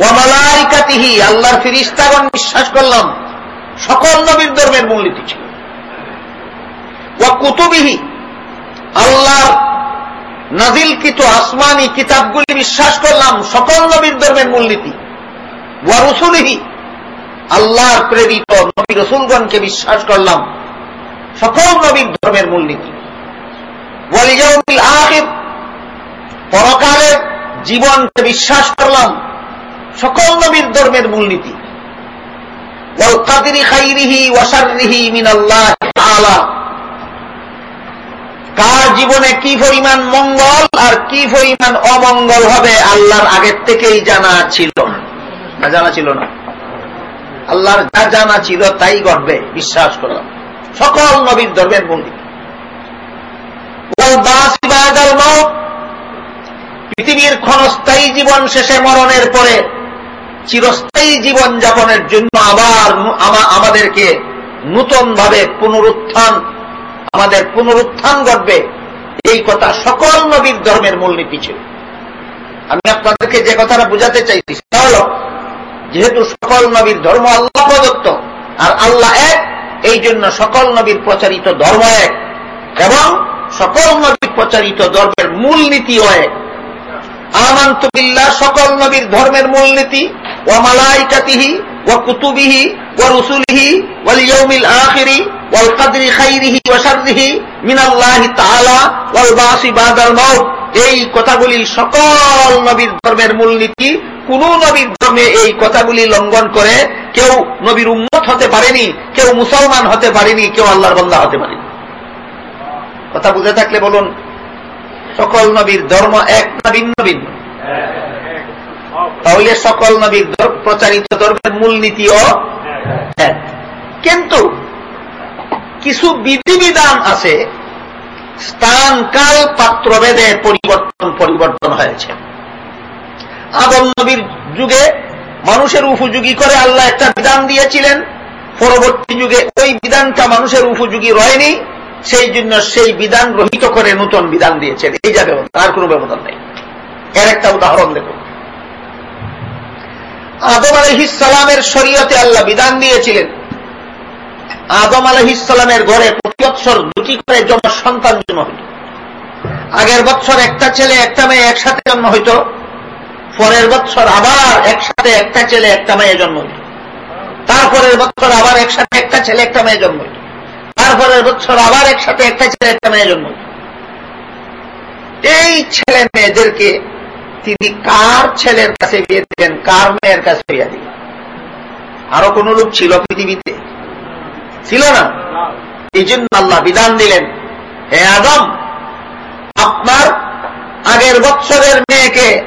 ওয়ামালাইকাতিহি আল্লাহর ফিরিস্তাগণ বিশ্বাস করলাম। সকল নবীর ধর্মের মূলনীতি ছিল। ও কুতুবিহি, আল্লাহর নাজিলকৃত আসমানি কিতাবগুলি বিশ্বাস করলাম, সকল নবীর ধর্মের মূলনীতি। ওয়া রসুলিহি, আল্লাহর প্রেরিত নবী রসুলগণকে বিশ্বাস করলাম, সকল নবীর ধর্মের মূলনীতি। ওয়ালিয়াউমিল আখির, পরকালের জীবনকে বিশ্বাস করলাম, সকল নবীর ধর্মের মূলনীতি। কার জীবনে কি পরিমাণ মঙ্গল আর কি পরিমাণ অমঙ্গল হবে আল্লাহর আগের থেকেই জানা ছিল না। জানা ছিল না। আল্লাহর যা জানা ছিল তাই ঘটবে, বিশ্বাস করলাম। সকল নবীর ধর্মের মন্দির পৃথিবীর ক্ষণস্থায়ী জীবন শেষে মরণের পরে চিরস্থায়ী জীবন যাপনের জন্য আবার আমাদেরকে নূতন ভাবে পুনরুত্থান, আমাদের পুনরুত্থান ঘটবে। এই কথা সকল নবীর ধর্মের মূলনীতি ছিল। আমি আপনাদেরকে যে কথাটা বুঝাতে চাইছি, সেটা হল, যেহেতু সকল নবীর ধর্ম আল্লাহ প্রদত্ত, আর আল্লাহ এক, এই জন্য সকল নবীর প্রচারিত ধর্ম এক, এবং সকল নবীর প্রচারিত ধর্মের মূলনীতিও এক। আমান্তবিল্লাহ সকল নবীর ধর্মের মূলনীতি এই কথাগুলি সকল নবীর ধর্মের মূলনীতি। কোন নবীর ধর্মে এই কথাগুলি লঙ্ঘন করে কেউ নবীর উন্মত হতে পারেনি, কেউ মুসলমান হতে পারেনি, কেউ আল্লাহর বন্দা হতে পারেনি। কথা বুঝে থাকলে বলুন, সকল নবীর ধর্ম এক না ভিন্ন ভিন্ন? তাহলে সকল নবীর প্রচারিত ধর্মের মূলনীতিও এক কিন্তু কিছু বিধিবিধান আছে স্থান কাল পাত্রভেদে পরিবর্তন পরিবর্তন হয়েছে। আদম নবীর যুগে মানুষের উপযোগী করে আল্লাহ একটা বিধান দিয়েছিলেন, পরবর্তী যুগে ওই বিধানটা মানুষের উপযোগী রয়নি, সেই জন্য সেই বিধান রহিত করে নতুন বিধান দিয়েছেন। এই যা ব্যবধান আর কোন ব্যবধান নেই। এর একটা উদাহরণ দেখুন। আদম আলহিসালামের শরীয়তে আল্লাহ বিধান দিয়েছিলেন। আদম আলহিসালামের ঘরে প্রতি বৎসর দুটি করে জন্ম সন্তান জন্ম হইত। আগের বৎসর একটা ছেলে, একটা মেয়ে একসাথে জন্ম হইত। পরের বৎসর আবার একসাথে একটা ছেলে, একটা মেয়ে জন্ম হইত। তারপরের বৎসর আবার একসাথে একটা ছেলে, একটা মেয়ে জন্ম হইত। তারপরের বৎসর আবার একসাথে একটা ছেলে, একটা মেয়ে জন্ম হইত। এই ছেলে মেয়েদেরকে তিনি কার ছেলের কাছে বিয়ে দিলেন কার মেয়ের কাছে বিয়ে দিলেন? আরও কোন লোক ছিল পৃথিবীতে? ছিল না? এই জন্য আল্লাহ বিধান দিলেন, হে আদম, আপনার আগের বৎসরের মেয়েকে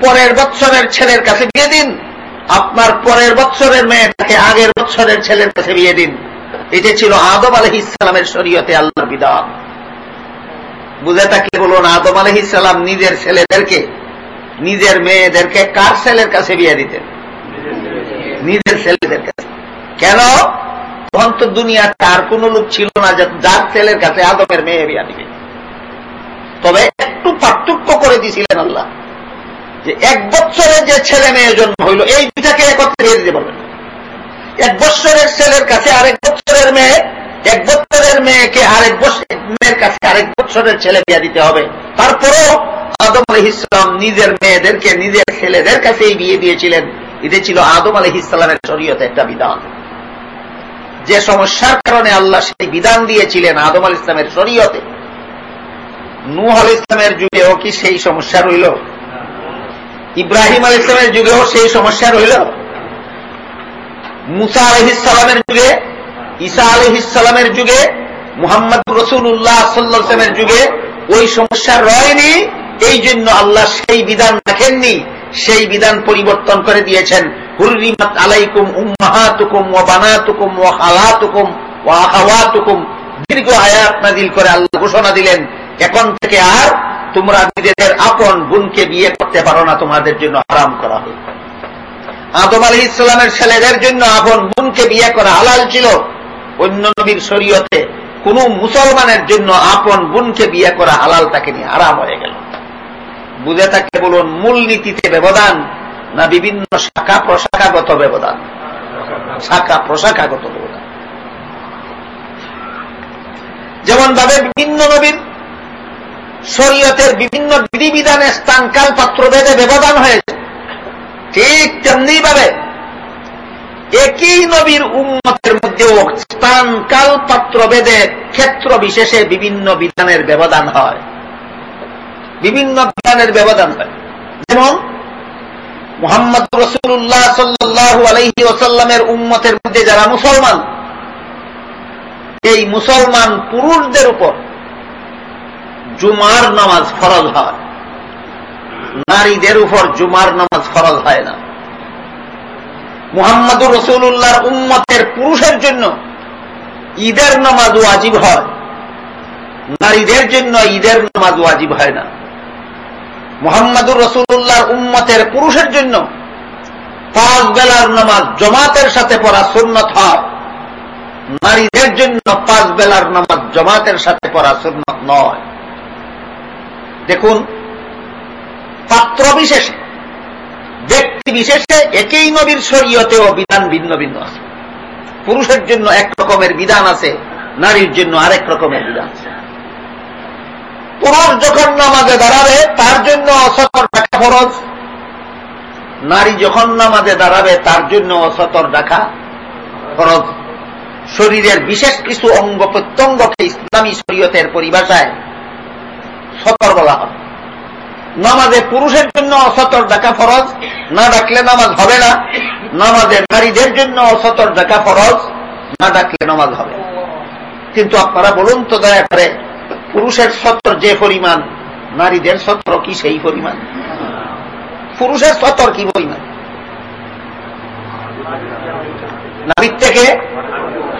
পরের বৎসরের ছেলের কাছে বিয়ে দিন। আপনার পরের বৎসরের মেয়েটাকে আগের বৎসরের ছেলের কাছে বিয়ে দিন। এটা ছিল আদম আলহ ইসলামের শরীয়তে আল্লাহর বিধান। বুঝে থাকলে বলুন, আদম আলহ ইসলাম নিজের ছেলেদেরকে নিজের মেয়েদেরকে কার ছেলের কাছে বিয়ে দিতেন? নিজের ছেলেদের কাছে। কেন? তখন তো দুনিয়া তার কোন লোক ছিল না যার ছেলের কাছে আদমের মেয়ে বিয়া দিবে। তবে একটু পার্থক্য করে দিয়েছিলেন আল্লাহ। যে এক বছরে যে ছেলে মেয়ে জন্ম হইল, এই দুটাকে একত্রে দিতে পারবেন এক বছরের ছেলের কাছে আরেক বছরের মেয়ে, এক বছরের মেয়েকে আরেক মেয়ের কাছে আরেক বছরের ছেলে বিয়া দিতে হবে। তারপরও আদম আলহ ইসলাম নিজের মেয়েদেরকে, নিজের ছেলেদের কাছেই বিয়ে দিয়েছিলেন। এটা ছিল আদম আলহ ইসলামের শরীয়তে একটা বিধান। যে সমস্যার কারণে আল্লাহ সেই বিধান দিয়েছিলেন আদম আল ইসলামের শরীয়তে। নূহ আল ইসলামের যুগেও কি সেই সমস্যা রইল? ইব্রাহিম আল ইসলামের যুগেও সেই সমস্যা রইল? মুসা আলহিসালামের যুগে, ঈসা আলহিসালামের যুগে, মুহাম্মদ রসুল্লাহ সাল্লামের যুগে ওই সমস্যা রয়নি। এই জন্য আল্লাহ সেই বিধান রাখেননি, সেই বিধান পরিবর্তন করে দিয়েছেন। হুরিমাত আলাইকুম উম্মাহাতুকুম ও বানাতুকুম ও হালাতুকুম ও আহাওয়াতুকুম দীর্ঘ আয়াত নাজিল করে আল্লাহ ঘোষণা দিলেন, এখন থেকে আর তোমরা নিজেদের আপন বোনকে বিয়ে করতে পারো না, তোমাদের জন্য হারাম করা হয় আদম আলী ইসলামের ছেলেদের জন্য আপন বোনকে বিয়ে করা হালাল ছিল। অন্য নবীর শরীয়তে কোন মুসলমানের জন্য আপন বোনকে বিয়ে করা হালাল তাকে নিয়ে আরাম হয়ে গেল। বুঝে থাকলে বলুন মূল নীতিতে ব্যবধান না বিভিন্ন শাখা প্রশাখাগত ব্যবধান? শাখা প্রশাখাগত ব্যবধান। যেমন ভাবে বিভিন্ন নবীর শরীয়তের বিভিন্ন বিধিবিধানে স্থানকাল পাত্রভেদে ব্যবধান হয়েছে, ঠিক তেমনি ভাবে একই নবীর উন্মতের মধ্যেও স্থান কাল পাত্রভেদে ক্ষেত্র বিশেষে বিভিন্ন বিধানের ব্যবধান হয়। বিভিন্ন বিধানের ব্যবধান হয় যেমন মোহাম্মদ রসুল্লাহ সাল্লাহ আলহি ওসাল্লামের উম্মতের মধ্যে যারা মুসলমান, এই মুসলমান পুরুষদের উপর জুমার নামাজ ফরজ হয়। নারীদের উপর জুমার নামাজ ফরজ হয় না। মুহাম্মদুর রসুল্লাহর উম্মতের পুরুষের জন্য ঈদের নামাজ ওয়াজিব হয়। নারীদের জন্য ঈদের নামাজ ওয়াজিব হয় না। মুহাম্মদুর রসুল্লাহর উম্মতের পুরুষের জন্য পাঁচ বেলার নামাজ জমাতের সাথে পড়া সুন্নত হয়। নারীদের জন্য পাঁচ বেলার নামাজ জমাতের সাথে পড়া সুন্নত নয়। দেখুন, পাত্র বিশেষে, ব্যক্তি বিশেষে একই নবীর শরীয়তেও বিধান ভিন্ন ভিন্ন আছে। পুরুষের জন্য এক রকমের বিধান আছে, নারীর জন্য আরেক রকমের বিধান আছে। পুরুষ যখন নামাজে দাঁড়াবে, তার জন্য অসতর রাখা ফরজ। নারী যখন নামাজে দাঁড়াবে, তার জন্য অসতর রাখা ফরজ। শরীরের বিশেষ কিছু অঙ্গ প্রত্যঙ্গকে ইসলামী শরীয়তের পরিভাষায় সতর বলা হয়। নামাজে পুরুষের জন্য অসতর ডাকা ফরজ, না ডাকলে নামাজ হবে না। নামাজে নারীদের জন্য অসতর ডাকা ফরজ, না ডাকলে নামাজ হবে। কিন্তু আপনারা বলুন তো দয়া করে পুরুষের সতর যে পরিমাণ, নারীদের সতর কি সেই পরিমাণ? পুরুষের সতর কি পরিমাণ? নারীর থেকে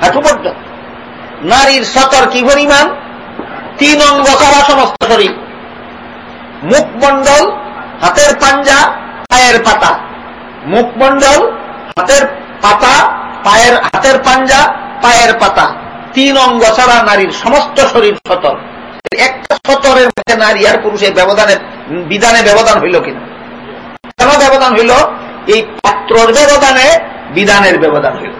হাঁটু পর্যন্ত। নারীর সতর কি পরিমাণ? তিন অঙ্গ করা সমস্ত শরীর। মুখমণ্ডল হাতের পাঞ্জা, পায়ের পাতা। মুখমণ্ডল হাতের পাতা, পায়ের, হাতের পাঞ্জা, পায়ের পাতা। তিন অঙ্গ ছাড়া নারীর সমস্ত শরীর সতর একটা সতরের মধ্যে নারী আর পুরুষের ব্যবধানে, বিধানে ব্যবধান হইল কিনা? কেন ব্যবধান হইল? এই পাত্রর ব্যবধানে, বিধানের ব্যবধান হইল।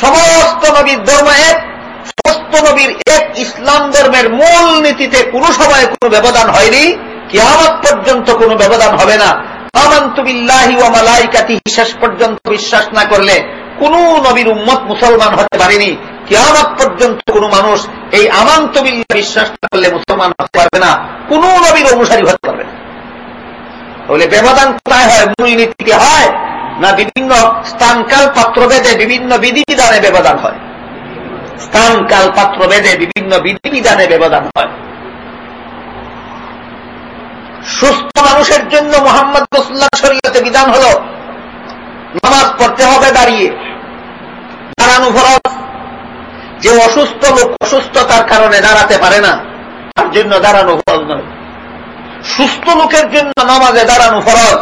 সমস্ত নবীর ধর্ম এক, সমস্ত নবীর এক ইসলাম ধর্মের মূল নীতিতে কোন সময় কোন ব্যবধান হয়নি। কিয়ামত পর্যন্ত কোন ব্যবধান হবে না। আমান্তবিল্লাহি ও মালাইকাতি শেষ পর্যন্ত বিশ্বাস না করলে কোন নবীর উম্মত মুসলমান হতে পারেনি। কিয়ামত পর্যন্ত কোন মানুষ এই আমান্তবিল্লা বিশ্বাস না করলে মুসলমান হতে পারবে না, কোন নবীর অনুসারী হতে পারবে না। তাহলে ব্যবধান কোথায় হয়? মূল নীতিতে হয় না বিভিন্ন স্থানকাল পাত্রভেদে বিভিন্ন বিধিবিধানে ব্যবধান হয়? স্থানকাল পাত্রভেদে বিভিন্ন বিধিবিধানে ব্যবধান হয়। সুস্থ মানুষের জন্য মোহাম্মদ রসুল্লাহ শরীয়তে বিধান হল, নামাজ পড়তে হবে দাঁড়িয়ে, দাঁড়ানো ফরজ যে অসুস্থ লোক অসুস্থতার কারণে দাঁড়াতে পারে না, তার জন্য দাঁড়ানো ফরজ নয়। সুস্থ লোকের জন্য নামাজে দাঁড়ানো ফরজ,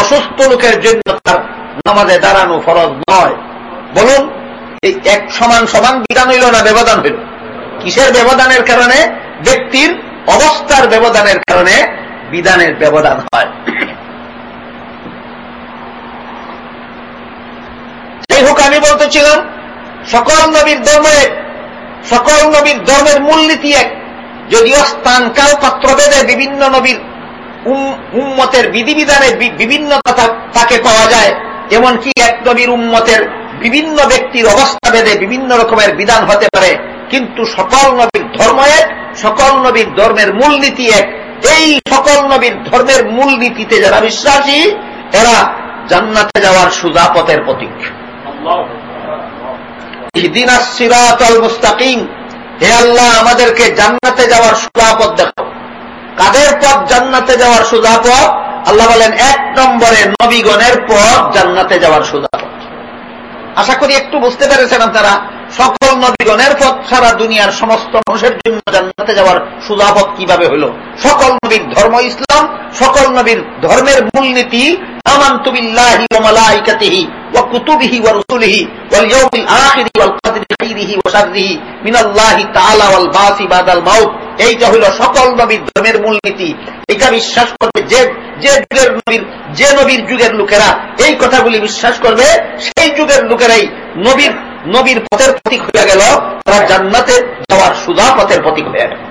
অসুস্থ লোকের জন্য তার নামাজে দাঁড়ানো ফরজ নয়। বলুন, এই এক সমান সমান বিধান হইল না ব্যবধান হইল? কিসের ব্যবধানের কারণে? ব্যক্তির অবস্থার ব্যবধানের কারণে বিধানের ব্যবধান হয়। যাই হোক, আমি বলতেছিলাম সকল নবীর ধর্মে সকল নবীর ধর্মের মূলনীতি এক। যদিও স্থান কাল পাত্র বেদে বিভিন্ন নবীর উম্মতের বিধিবিধানে বিভিন্নতা তাকে পাওয়া যায়, এমনকি এক নবীর উম্মতের বিভিন্ন ব্যক্তির অবস্থা বেদে বিভিন্ন রকমের বিধান হতে পারে। কিন্তু সকল নবীর ধর্ম এক, সকল নবীর ধর্মের মূলনীতি এক। এই সকল নবীর ধর্মের মূলনীতিতে যারা বিশ্বাসী, এরা জান্নাতে যাওয়ার সুজা পথের প্রতীক হে আল্লাহ, আমাদেরকে জান্নাতে যাওয়ার সুজা পথ কাদের পথ জান্নাতে যাওয়ার সুজা পথ আল্লাহ বলেন, এক নম্বরে নবীগণের পথ জান্নাতে যাওয়ার সুজা পথ আশা করি একটু বুঝতে পেরেছেন আপনারা। সকল নবীগণের পথ সারা দুনিয়ার সমস্ত মানুষের জন্য জান্নাতে যাওয়ার সুজাপথ কীভাবে হল? সকল নবীর ধর্ম ইসলাম, সকল নবীর ধর্মের মূলনীতি এইটা হলো সকল নবীর ধর্মের মূলনীতি। এটা বিশ্বাস করবে যে যে যুগের নবীর, যে নবীর যুগের লোকেরা। এই কথাগুলি বিশ্বাস করবে, সেই যুগের লোকেরাই নবীর নবীর পথের প্রতীক হয়ে গেল, তারা জান্নাতে যাওয়ার সুদা পথের প্রতীক হয়ে গেল।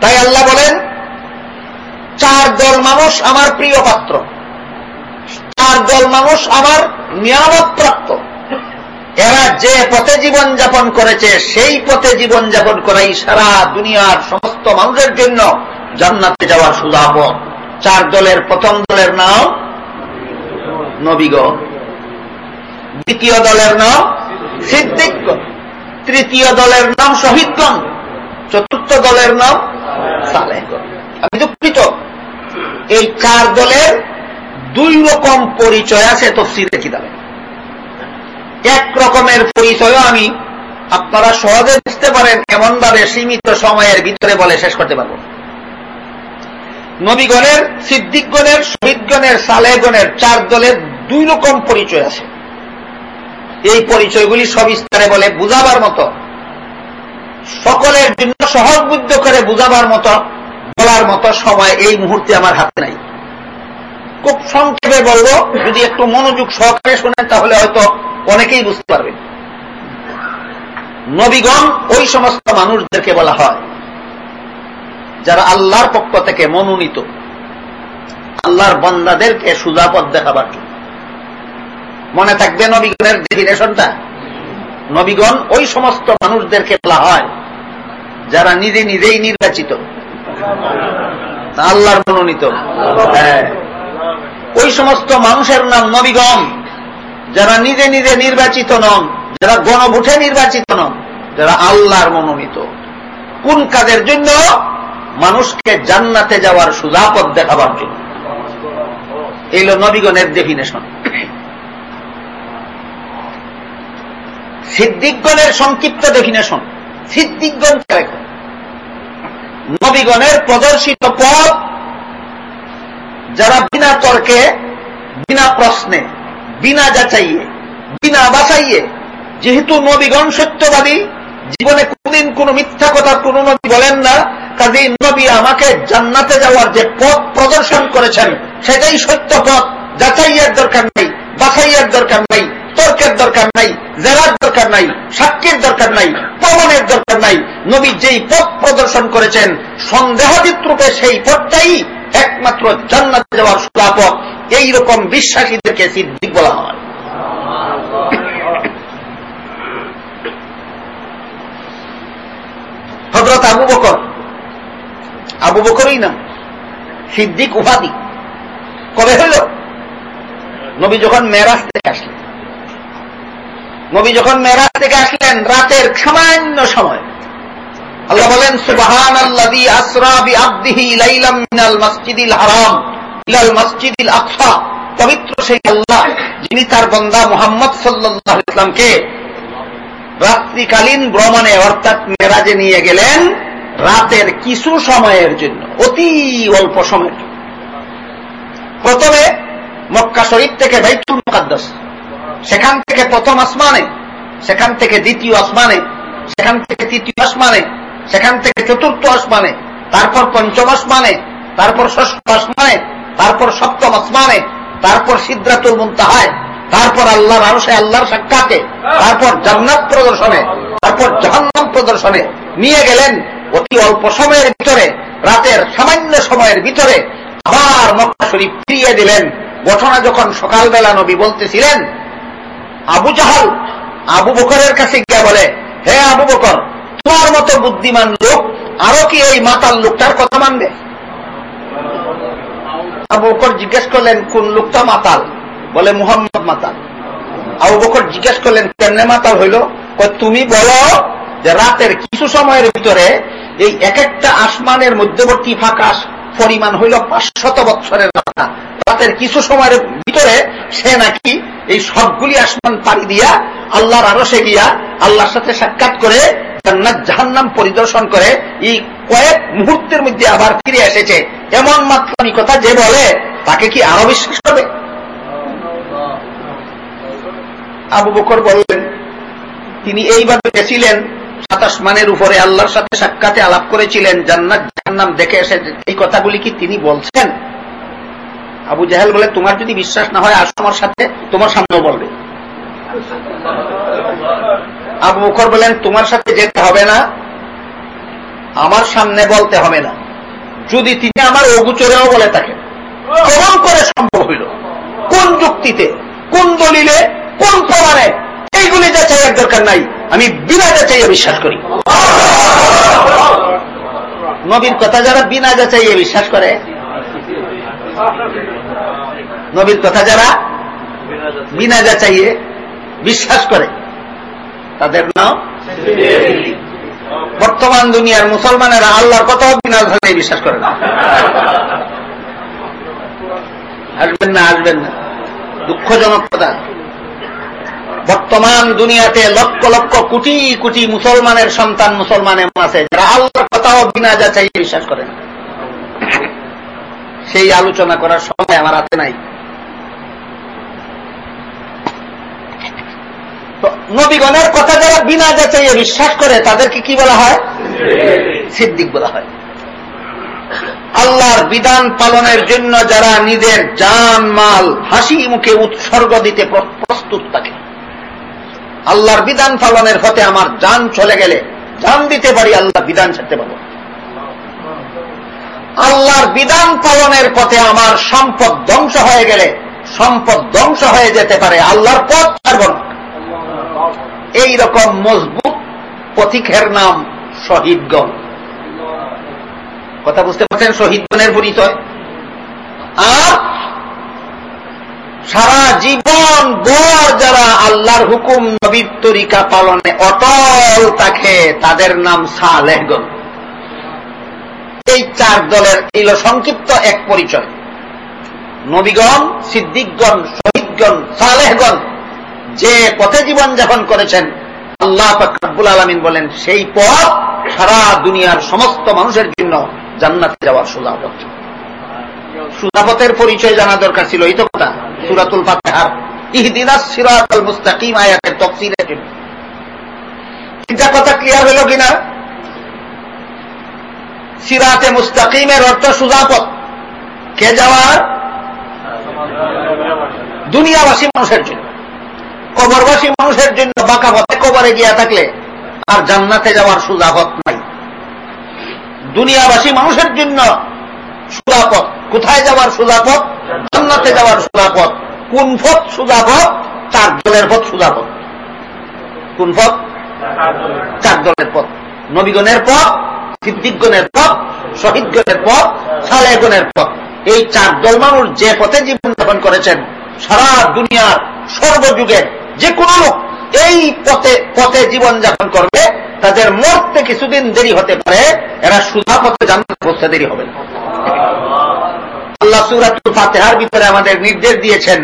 তাই আল্লাহ বলেন, চার দল মানুষ আমার প্রিয় পাত্র, চার দল মানুষ আমার নিয়ামত প্রাপ্ত। এরা যে পথে জীবন যাপন করেছে, সেই পথে জীবন যাপন করাই সারা দুনিয়ার সমস্ত মানুষের জন্য জান্নাতে যাওয়ার সুদাপ চার দলের প্রথম দলের নাম নবীগ। দ্বিতীয় দলের নাম সিদ্দিকগণ তৃতীয় দলের নাম শহীদগণ চতুর্থ দলের নাম সালেহগণ আমি দুঃখিত। এই চার দলের দুই রকম পরিচয় আছে তফসিলে কিতাবে। এক রকমের পরিচয় আমি আপনারা সহজে বুঝতে পারেন এমন ভাবে সীমিত সময়ের ভিতরে বলে শেষ করতে পারব। নবীগণের, সিদ্দিকগণের, শহীদগণের, সালেহগণের চার দলের দুই রকম পরিচয় আছে। এই পরিচয়গুলি সবিস্তারে বলে বুঝাবার মতো। সকলের জন্য সহজ বুদ্ধ করে বুঝাবার মতো, বলার মতো সময় এই মুহূর্তে আমার হাতে নাই। খুব সংক্ষেপে বলব, যদি একটু মনোযোগ সহকারে শোনেন, তাহলে হয়তো অনেকেই বুঝতে পারবেন। নবীগণ ওই সমস্ত মানুষদেরকে বলা হয়, যারা আল্লাহর পক্ষ থেকে মনোনীত। আল্লাহর বন্দাদেরকে সুজাপদ দেখাবার জন্য। মনে থাকবে নবীগণের ডেফিনেশনটা নবীগণ ওই সমস্ত মানুষদেরকে বলা হয়, যারা নিজে নিজেই নির্বাচিত। আল্লাহর মনোনীত। হ্যাঁ। ওই সমস্ত মানুষের নাম নবীগণ, যারা নিজে নিজে নির্বাচিত নন, যারা গণভোটে নির্বাচিত নন, যারা আল্লাহর মনোনীত। কোন কাজের জন্য? মানুষকে জান্নাতে যাওয়ার সুজাপদ দেখাবার জন্য। এই হল নবীগণের ডেফিনেশন সিদ্দিকগণের সংক্ষিপ্ত ডেফিনেশন সিদ্দিকগণ নবীগণের প্রদর্শিত পথ, যারা বিনা তর্কে, বিনা প্রশ্নে, বিনা যাচাইয়ে, বিনা বাছাইয়ে, যেহেতু নবীগণ সত্যবাদী, জীবনে কোনদিন কোন মিথ্যা কথা কোন নবী বলেন না, কাজে নবী আমাকে জান্নাতে যাওয়ার যে পথ প্রদর্শন করেছেন, সেটাই সত্য পথ। যাচাইয়ের দরকার নেই, বাছাইয়ের দরকার নাই, তর্কের দরকার নাই। জেরার দরকার নাই, সাক্ষীর দরকার নাই, প্রমাণের দরকার নাই। নবী যেই পথ প্রদর্শন করেছেন সন্দেহাতীত রূপে সেই পথটাই একমাত্র জান্নাতে যাওয়ার সুদা পথ এইরকম বিশ্বাসীদেরকে সিদ্দিক বলা হয়। হজরত আবু বকর, আবু বকরই না, সিদ্দিক উপাধি। কবে হইল? নবী যখন মেরাজ থেকে আসলেন। নবী যখন মেরাজ থেকে আসলেন, রাতের সামান্য সময়। আল্লাহ বলেন সুবহান আল্লাযী আসরা বিআবদিহি লাইলাম মিনাল মাসজিদিল হারাম, ইলাল মাসজিদিল আকসা। পবিত্র সেই আল্লাহ, যিনি তার বন্দা মুহাম্মদ আলাইহি ইসলামকে রাত্রিকালীন ভ্রমণে, অর্থাৎ মেরাজে নিয়ে গেলেন রাতের কিছু সময়ের জন্য, অতি অল্প সময়ের প্রথমে মক্কা শরীফ থেকে বাইতুল মুকাদ্দাস সেখান থেকে প্রথম আসমানে, সেখান থেকে দ্বিতীয় আসমানে, সেখান থেকে তৃতীয় আসমানে, সেখান থেকে চতুর্থ আসমানে, তারপর পঞ্চম আসমানে, তারপর ষষ্ঠ আসমানে, তারপর সপ্তম আসমানে, তারপর সিদ্ধাতুল মুন্তাহায়, তারপর আল্লাহর আরশে আল্লাহর সাক্ষাতে, তারপর জান্নাত প্রদর্শনে, তারপর জাহান্নাম প্রদর্শনে নিয়ে গেলেন অতি অল্প সময়ের ভিতরে, রাতের সামান্য সময়ের ভিতরে আবার মক্কা শরীফ ফিরিয়ে দিলেন। ঘটনা যখন সকালবেলা নবী বলতেছিলেন আবু জাহাল আবু বকরের কাছে গিয়ে বলে, হে আবু বকর, তোমার মতো বুদ্ধিমান লোক আরও কি এই মাতাল লোকটার কথা মানবে? আবু বকর জিজ্ঞেস করলেন, কোন লোকটা মাতাল? বলে, মুহাম্মদ মাতাল। আবু বকর জিজ্ঞেস করলেন, কেমনে মাতাল হইল? তুমি বলো যে রাতের কিছু সময়ের ভিতরে এই এক একটা আসমানের মধ্যবর্তী ফাঁকা পরিমাণ হইল পাঁচশত বৎসরের রাস্তা রাতের কিছু সময়ের ভিতরে সে নাকি এই সবগুলি আসমান পাড়ি দিয়া আল্লাহর আরসে গিয়া আল্লাহর সাথে সাক্ষাৎ করে জান্নাত, জাহান্নাম পরিদর্শন করে এই কয়েক মুহূর্তের মধ্যে আবার ফিরে এসেছে। এমন মাত্রানি কথা যে বলে, তাকে কি আরও বিশ্বাস করবে আবু বকর বললেন, তিনি এইভাবে গেছিলেন সাতাশ মানের উপরে আল্লাহর সাথে সাক্ষাতে আলাপ করেছিলেন, জান্নাত জাহান্নাম দেখে এসে এই কথাগুলি কি তিনি বলছেন? আবু জাহেল বলে, তোমার যদি বিশ্বাস না হয়, আসো আমার সাথে, তোমার সামনেও বলবে। আবু বকর বলেন, তোমার সাথে যেতে হবে না, আমার সামনে বলতে হবে না। যদি তিনি আমার অগুচরেও বলে থাকেন কেমন করে সম্ভব হইল? কোন যুক্তিতে? কোন দলিলে? কোন প্রমাণে? এইগুলি যাচাইয়ের দরকার নাই। আমি বিনা যাচাইয়ে বিশ্বাস করি। নবীর কথা যারা বিনা যাচাইয়ে বিশ্বাস করে, নবীর কথা যারা বিনা যাচাইয়ে বিশ্বাস করে, তাদের নাম বর্তমান দুনিয়ার মুসলমানেরা আল্লাহর কথাও বিনা যাচাই বিশ্বাস করে না। আসবেন না আসবেন না। দুঃখজনক কথা। বর্তমান দুনিয়াতে লক্ষ লক্ষ কোটি কোটি মুসলমানের সন্তান মুসলমান এমন আছে যারা আল্লাহর কথাও বিনা যাচাই বিশ্বাস করে না। সেই আলোচনা করার সময় আমার হাতে নাই। নবীগণের কথা যারা বিনা যাচাইয়ে বিশ্বাস করে, তাদেরকে কি বলা হয়? সিদ্দিক বলা হয়। আল্লাহর বিধান পালনের জন্য যারা নিজের জান, মাল, হাসি মুখে উৎসর্গ দিতে প্রস্তুত থাকে। আল্লাহর বিধান পালনের হতে আমার জান চলে গেলে জান দিতে পারি আল্লাহ বিধান ছাড়তে পারব। আল্লাহর বিধান পালনের পথে আমার সম্পদ ধ্বংস হয়ে গেলে, সম্পদ ধ্বংস হয়ে যেতে পারে, আল্লাহর পথ ছাড়ব না। এই রকম মজবুত পথিকের নাম শহীদগণ। কথা বুঝতে পারছেন? শহীদগণের পরিচয় আর সারা জীবন ভর যারা আল্লাহর হুকুম নবীর তরিকা পালনে অটল থাকে, তাদের নাম সালেহগণ এই চার দলের এই সংক্ষিপ্ত এক পরিচয়। নবীগণ, সিদ্দিকগণ, শহীদগণ, সালেহগণ, যে পথে জীবন যাপন করেছেন, আল্লাহ ফাকরাবুল আলমিন বলেন, সেই পথ সারা দুনিয়ার সমস্ত মানুষের জন্য জান্নাতে যাওয়ার সুজাপথ সুজাপথের পরিচয় জানা দরকার ছিল, এই তো কথা। সুরাতুল ফাতেহার। ইহদিনাস সিরাতাল মুস্তাকিম, আয়াতের তফসিলের জন্য তিনটা কথা ক্লিয়ার হলো কিনা? সিরাতে মুস্তাকিমের অর্থ সুজাপথ কে যাওয়ার? দুনিয়াবাসী মানুষের জন্য। কবরবাসী মানুষের জন্য বাঁকা পথে কবরে গিয়া থাকলে আর জান্নাতে যাওয়ার সুজাপথ নাই। দুনিয়াবাসী মানুষের জন্য সুজাপথ। কোথায় যাওয়ার সুজাপথ? জান্নাতে যাওয়ার সুজাপথ। কোন পথ সুজাপথ? চার দলের পথ সুজাপথ। কোন পথ? চার দলের পথ। নবীগণের পথ, সিদ্দিকগণের পথ, শহীদগণের পথ সালেগণের পথ। এই চার দল মানুষ যে পথে জীবনযাপন করেছেন, সারা দুনিয়ার সর্বযুগের যে কোনো লোক এই পথে পথে জীবনযাপন করবে তাদের থেকে কিছুদিন দেরি হতে পারে, এরা সুধা পথে জানতে পৌঁছে দেরি হবে আল্লাহ সুরাতুল ফাতেহার ভিতরে আমাদের নির্দেশ দিয়েছেন,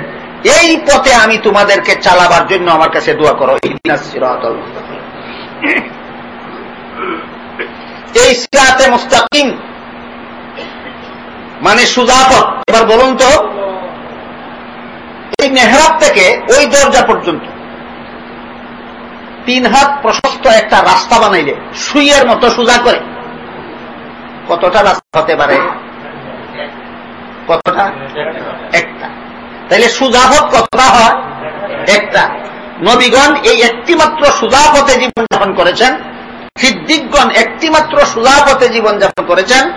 এই পথে আমি তোমাদেরকে চালাবার জন্য আমার কাছে দোয়া করো। এই সিরাতে মুস্তাকিম মানে সুজাপথ এবার বলুন তো, এই মেহরাব থেকে ওই দরজা পর্যন্ত তিন হাত প্রশস্ত একটা রাস্তা বানাইলে সুইয়ের মতো সোজা করে। কতটা রাস্তা হতে পারে? কতটা? একটা। তাইলে সুজাপথ কতটা হয়? একটা। নবীগণ এই একটিমাত্র সুজাপথে জীবনযাপন করেছেন, সিদ্দিকগণ একটিমাত্র সুজাপথে জীবনযাপন করেছেন,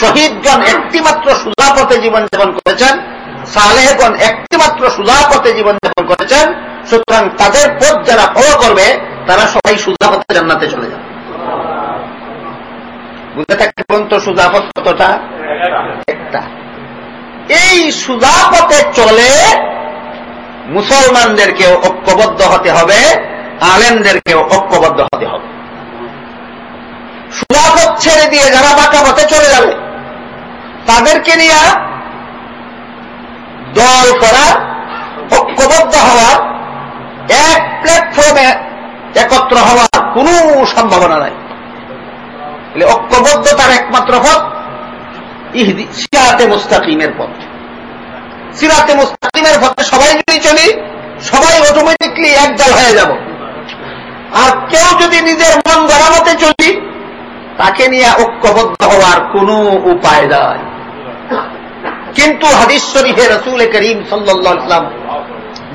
শহীদগণ একটিমাত্র সুজাপথে জীবনযাপন করেছেন সালেহগণ একটিমাত্র সুজাপথে জীবনযাপন করেছেন, সুতরাং তাদের পথ যারা ফলো করবে, তারা সবাই সুজাপথে জান্নাতে চলে যাবে। বুঝতে থাকতে পর্যন্ত সুজাপথ কতটা? একটা। এই সুজাপথে চলে মুসলমানদেরকেও ঐক্যবদ্ধ হতে হবে, আলেমদেরকেও ঐক্যবদ্ধ হতে হবে। সুজাপথ ছেড়ে দিয়ে যারা বাঁকা পথে চলে যাবে, তাদেরকে নিয়ে দল করা, ঐক্যবদ্ধ হওয়ার এক প্ল্যাটফর্মে একত্র হওয়ার কোন সম্ভাবনা নাই। তাহলে ঐক্যবদ্ধতার একমাত্র পথ ইহদি, সিরাতে মুস্তাকিমের পথ। সিরাতে মুস্তাকিমের পথে সবাই যদি চলি, সবাই অটোমেটিকলি এক দল হয়ে যাব। আর কেউ যদি নিজের মন গড়ামতে চলি, তাকে নিয়ে ঐক্যবদ্ধ হওয়ার কোন উপায় নাই। কিন্তু হাদিস শরীফে রসুল করিম সাল্লাম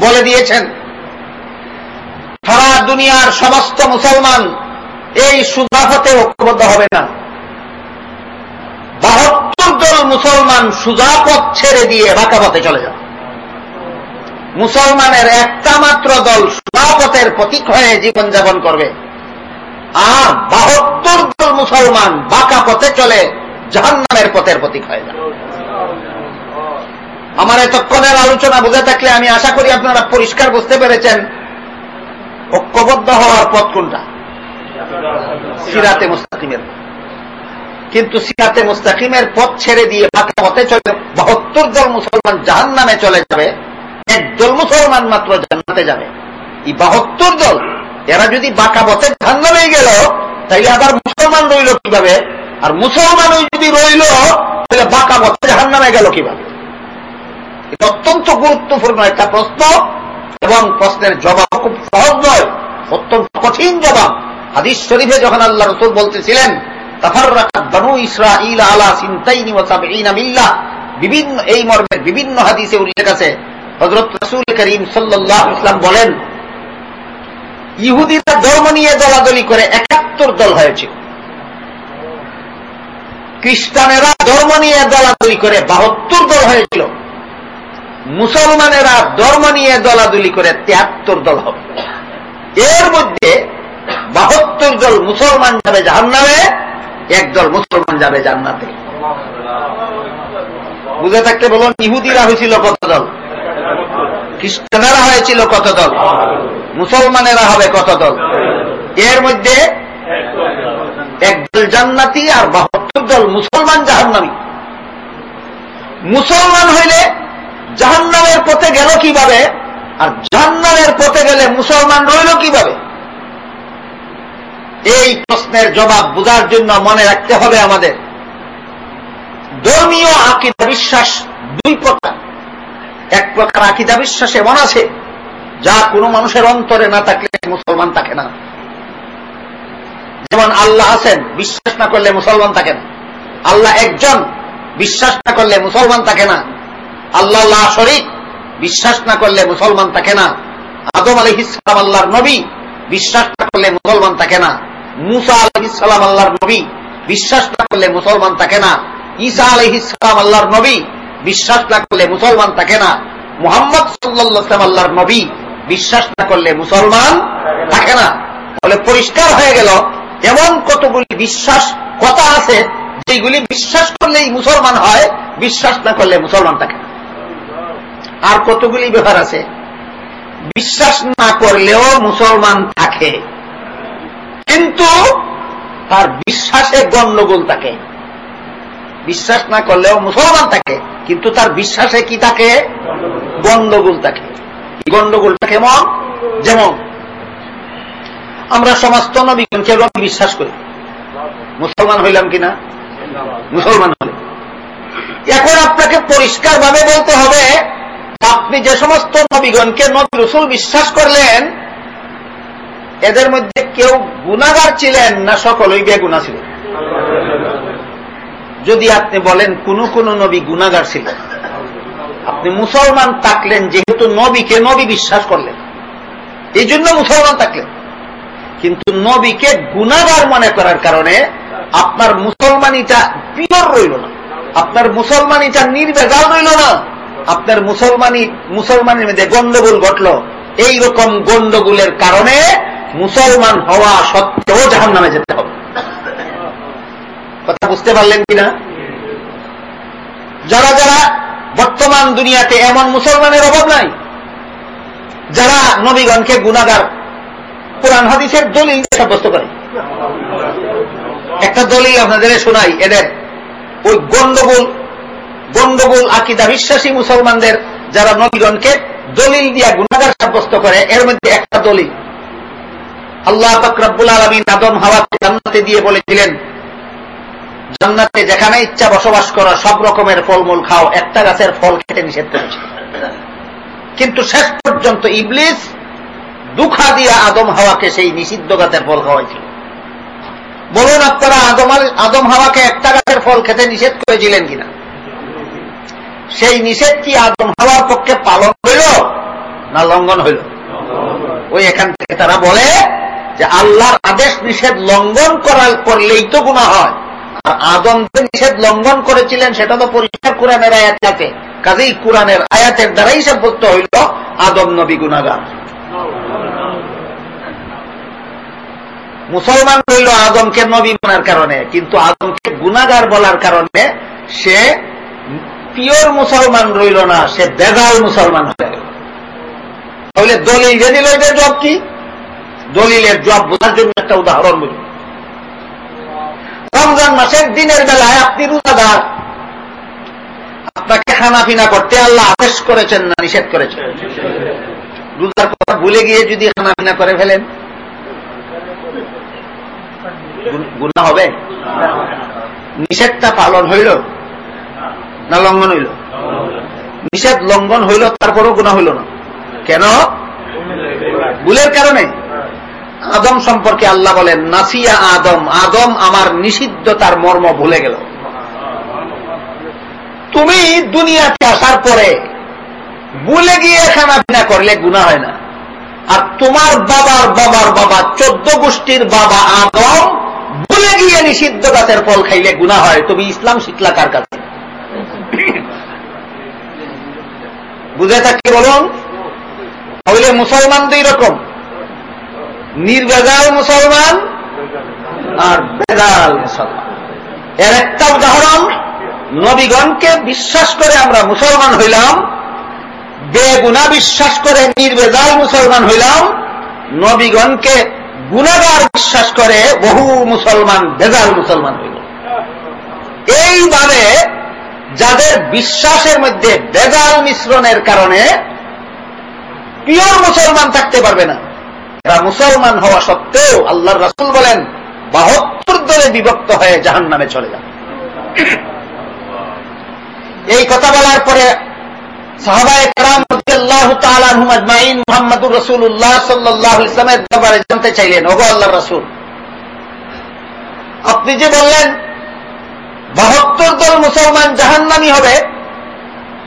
বলে দিয়েছেন, সারা দুনিয়ার সমস্ত মুসলমান এই সুজাফতে ঐক্যবদ্ধ হবে না। বাহাত্তর দল মুসলমান সুজাপথ ছেড়ে দিয়ে বাঁকা পথে চলে যাবে। মুসলমানের একটা মাত্র দল সুজাপথের প্রতীক হয়ে জীবনযাপন করবে। আর বাহাত্তর দল মুসলমান বাঁকা পথে চলে জাহান্নামের পথের প্রতীক হয়ে যাবে। আমার এতক্ষণের আলোচনা বুঝে থাকলে আমি আশা করি আপনারা পরিষ্কার বুঝতে পেরেছেন ঐক্যবদ্ধ হওয়ার পথ কোনটা? সিরাতে মুস্তাকিমের কিন্তু সিরাতে মুস্তাকিমের পথ ছেড়ে দিয়ে বাঁকা পথে চলে, বাহাত্তর দল মুসলমান জাহান নামে চলে যাবে একদল মুসলমান মাত্র জান্নাতে যাবে। এই বাহাত্তর দল এরা যদি বাঁকা পথে জাহান নামে গেল, তাইলে আবার মুসলমান রইল কীভাবে? আর মুসলমান যদি রইল তাহলে বাঁকা পথে জাহান নামে গেল কীভাবে? এটা অত্যন্ত গুরুত্বপূর্ণ একটা প্রশ্ন, এবং প্রশ্নের জবাব খুব সহজ নয়, অত্যন্ত কঠিন জবাব। হাদিস শরীফে যখন আল্লাহ রসুল বলতেছিলেন বিভিন্ন, এই মর্মের বিভিন্ন হাদিসে উল্লেখ আছে। হযরত রাসূল করিম সাল্লাল্লাহু আলাইহি ওয়াসাল্লাম বলেন, ইহুদিরা ধর্ম নিয়ে দলাদলি করে একাত্তর দল হয়েছিল খ্রিস্টানেরা ধর্ম নিয়ে দলাদলি করে বাহাত্তর দল হয়েছিল। মুসলমানেরা ধর্ম নিয়ে দলাদলি করে তিয়াত্তর দল হবে। এর মধ্যে বাহাত্তর দল মুসলমান যাবে জাহান্নামে একদল মুসলমান যাবে জান্নাতে। বুঝে থাকতে বলুন, ইহুদিরা হয়েছিল কত দল? খ্রিস্টানেরা হয়েছিল কত দল? মুসলমানেরা হবে কত দল? এর মধ্যে একদল জান্নাতি আর বাহাত্তর দল মুসলমান জাহান্নামি। মুসলমান হইলে জাহান্নামের পথে গেল কীভাবে? আর জাহান্নামের পথে গেলে মুসলমান রইল কীভাবে? এই প্রশ্নের জবাব বোঝার জন্য মনে রাখতে হবে আমাদের। ধর্মীয় আকিদা বিশ্বাস দুই প্রকার। এক প্রকার আকিদা বিশ্বাস এমন আছে, যা কোনো মানুষের অন্তরে না থাকলে মুসলমান থাকে না। যেমন আল্লাহ আছেন, বিশ্বাস না করলে মুসলমান থাকে না। আল্লাহ একজন, বিশ্বাস না করলে মুসলমান থাকে না। আল্লাহ শরিক। বিশ্বাস না করলে মুসলমান থাকে না। আদম আলহ ইসলাম আল্লাহর নবী। বিশ্বাস না করলে মুসলমান থাকে না। মুসা আলহ ইসলাম আল্লাহর নবী। বিশ্বাস না করলে মুসলমান থাকে না। ঈসা আলহ ইসলাম আল্লাহর নবী। বিশ্বাস না করলে মুসলমান থাকে না। মুহাম্মদ সাল্লাম আল্লাহর নবী। বিশ্বাস না করলে মুসলমান থাকে না। তাহলে পরিষ্কার হয়ে গেল, এমন কতগুলি বিশ্বাস কথা আছে যেগুলি বিশ্বাস করলেই মুসলমান হয়, বিশ্বাস না করলে মুসলমান থাকে না। আর কতগুলি ব্যাপার আছে? বিশ্বাস না করলেও মুসলমান থাকে। কিন্তু তার বিশ্বাসে গণ্ডগোল থাকে। বিশ্বাস না করলেও মুসলমান থাকে। কিন্তু তার বিশ্বাসে কি থাকে? গণ্ডগোল থাকে। গণ্ডগোলটা কেমন? যেমন আমরা সমস্ত নবীগণকে রবি বিশ্বাস করি। মুসলমান হইলাম কিনা? মুসলমান হলে এখন আপনাকে পরিষ্কার ভাবে বলতে হবে আপনি যে সমস্ত নবীগণকে নবী রসুল বিশ্বাস করলেন, এদের মধ্যে কেউ গুণাগার ছিলেন না সকলই বেগুনা ছিলেন যদি আপনি বলেন কোন কোন নবী গুণাগার ছিলেন আপনি মুসলমান থাকলেন যেহেতু নবীকে নবী বিশ্বাস করলেন। এই জন্য মুসলমান থাকলেন। কিন্তু নবীকে গুণাগার মনে করার কারণে আপনার মুসলমানিটা পিওর রইল না। আপনার মুসলমানিটা নির্বেজাল রইল না। আপনার মুসলমানি, মুসলমানের মধ্যে গন্ডগোল ঘটল। এই রকম গন্ডগোলের কারণে মুসলমান হওয়া সত্ত্বেও জাহান নামে যেতে হবে। কথা বুঝতে পারলেন কিনা? যারা যারা বর্তমান দুনিয়াতে এমন মুসলমানের অভাব নাই, যারা নবীগণকে গুণাগার কোরআন হাদিসের দলিল সাব্যস্ত করে। একটা দলিল আপনাদের শোনাই, এদের, ওই গন্ডগোল গন্ডগোল, আকিদা, বিশ্বাসী মুসলমানদের যারা নবীগণকে দলিল দিয়া গুণাগার সাব্যস্ত করে, এর মধ্যে একটা দলিল। আল্লাহ ফকরাবুল আলমিন আদম হাওয়াকে জান্নাতে দিয়ে বলেছিলেন জান্নাতে যেখানে ইচ্ছা বসবাস করো, সব রকমের ফলমূল খাও, একটা গাছের ফল খেতে নিষেধ করেছে। কিন্তু শেষ পর্যন্ত ইবলিস দুঃখা দিয়া আদম হাওয়াকে সেই নিষিদ্ধ গাছের ফল খাওয়াইছিল। বলুন আপনারা, আদম আদম হাওয়াকে একটা গাছের ফল খেতে নিষেধ করেছিলেন কিনা? সেই নিষেধ কি আদম হাওয়ার পক্ষে পালন হইল না লঙ্ঘন হইল? ওই এখান থেকে তারা বলে যে আল্লাহর আদেশ নিষেধ লঙ্ঘন করার করলেই তো গুণা হয়। আর আদম যে নিষেধ লঙ্ঘন করেছিলেন, সেটা তো পরিষ্কার কোরআনের আয়াত। আছে কাজেই কোরআনের আয়াতের দ্বারাই সাব্যস্ত হইল আদম নবী গুণাগার মুসলমান হইল আদমকে নবী মানার কারণে, কিন্তু আদমকে গুণাগার বলার কারণে সে পিওর মুসলমান রইল না, সে বেজাল মুসলমান হয়ে গেল। তাহলে দলিল যে দিল এটার জব কি? দলিলের জব বোঝার জন্য একটা উদাহরণ বলি। রমজান মাসের দিনের বেলায় আপনি রোজাদার। আপনাকে খানা পিনা করতে আল্লাহ আদেশ করেছেন না নিষেধ করেছেন? রোজার কথা ভুলে গিয়ে যদি খানা পিনা করে ফেলেন? গুণা হবে? নিষেধটা পালন হইল? না লঙ্ঘন হইল? নিষেধ লঙ্ঘন হইল, তারপরও গুণা হইল না। কেন? ভুলের কারণে। আদম সম্পর্কে আল্লাহ বলেন, নাসিয়া আদম আদম আমার নিষিদ্ধতার মর্ম ভুলে গেল। তুমি দুনিয়াতে আসার পরে ভুলে গিয়ে খানা পিনা করলে গুণা হয় না। আর তোমার বাবার বাবার বাবা, চোদ্দ গোষ্ঠীর বাবা আদম ভুলে গিয়ে নিষিদ্ধ গাছের ফল খাইলে গুণা হয়। তুমি ইসলাম শিখলা কার কাছে? বুঝে থাকি, বলুন? তাহলে মুসলমান দুই রকম। নির্বেজাল মুসলমান আর বেজাল মুসলমান। এর একটা উদাহরণ, নবীগণকে বিশ্বাস করে আমরা মুসলমান হইলাম, বেগুনা বিশ্বাস করে নির্বেজাল মুসলমান হইলাম, নবীগণকে গুণাগার বিশ্বাস করে বহু মুসলমান, বেজাল মুসলমান হইল। এইভাবে যাদের বিশ্বাসের মধ্যে বেজাল মিশ্রণের কারণে পিওর মুসলমান থাকতে পারবে না। এরা মুসলমান হওয়া সত্ত্বেও আল্লাহর রাসুল বলেন, বাহাত্তর দলে বিভক্ত হয়ে জাহান নামে চলে যাবে এই কথা বলার পরে আপনি যে বললেন বাহাত্তর দল মুসলমান জাহান্নামি হবে,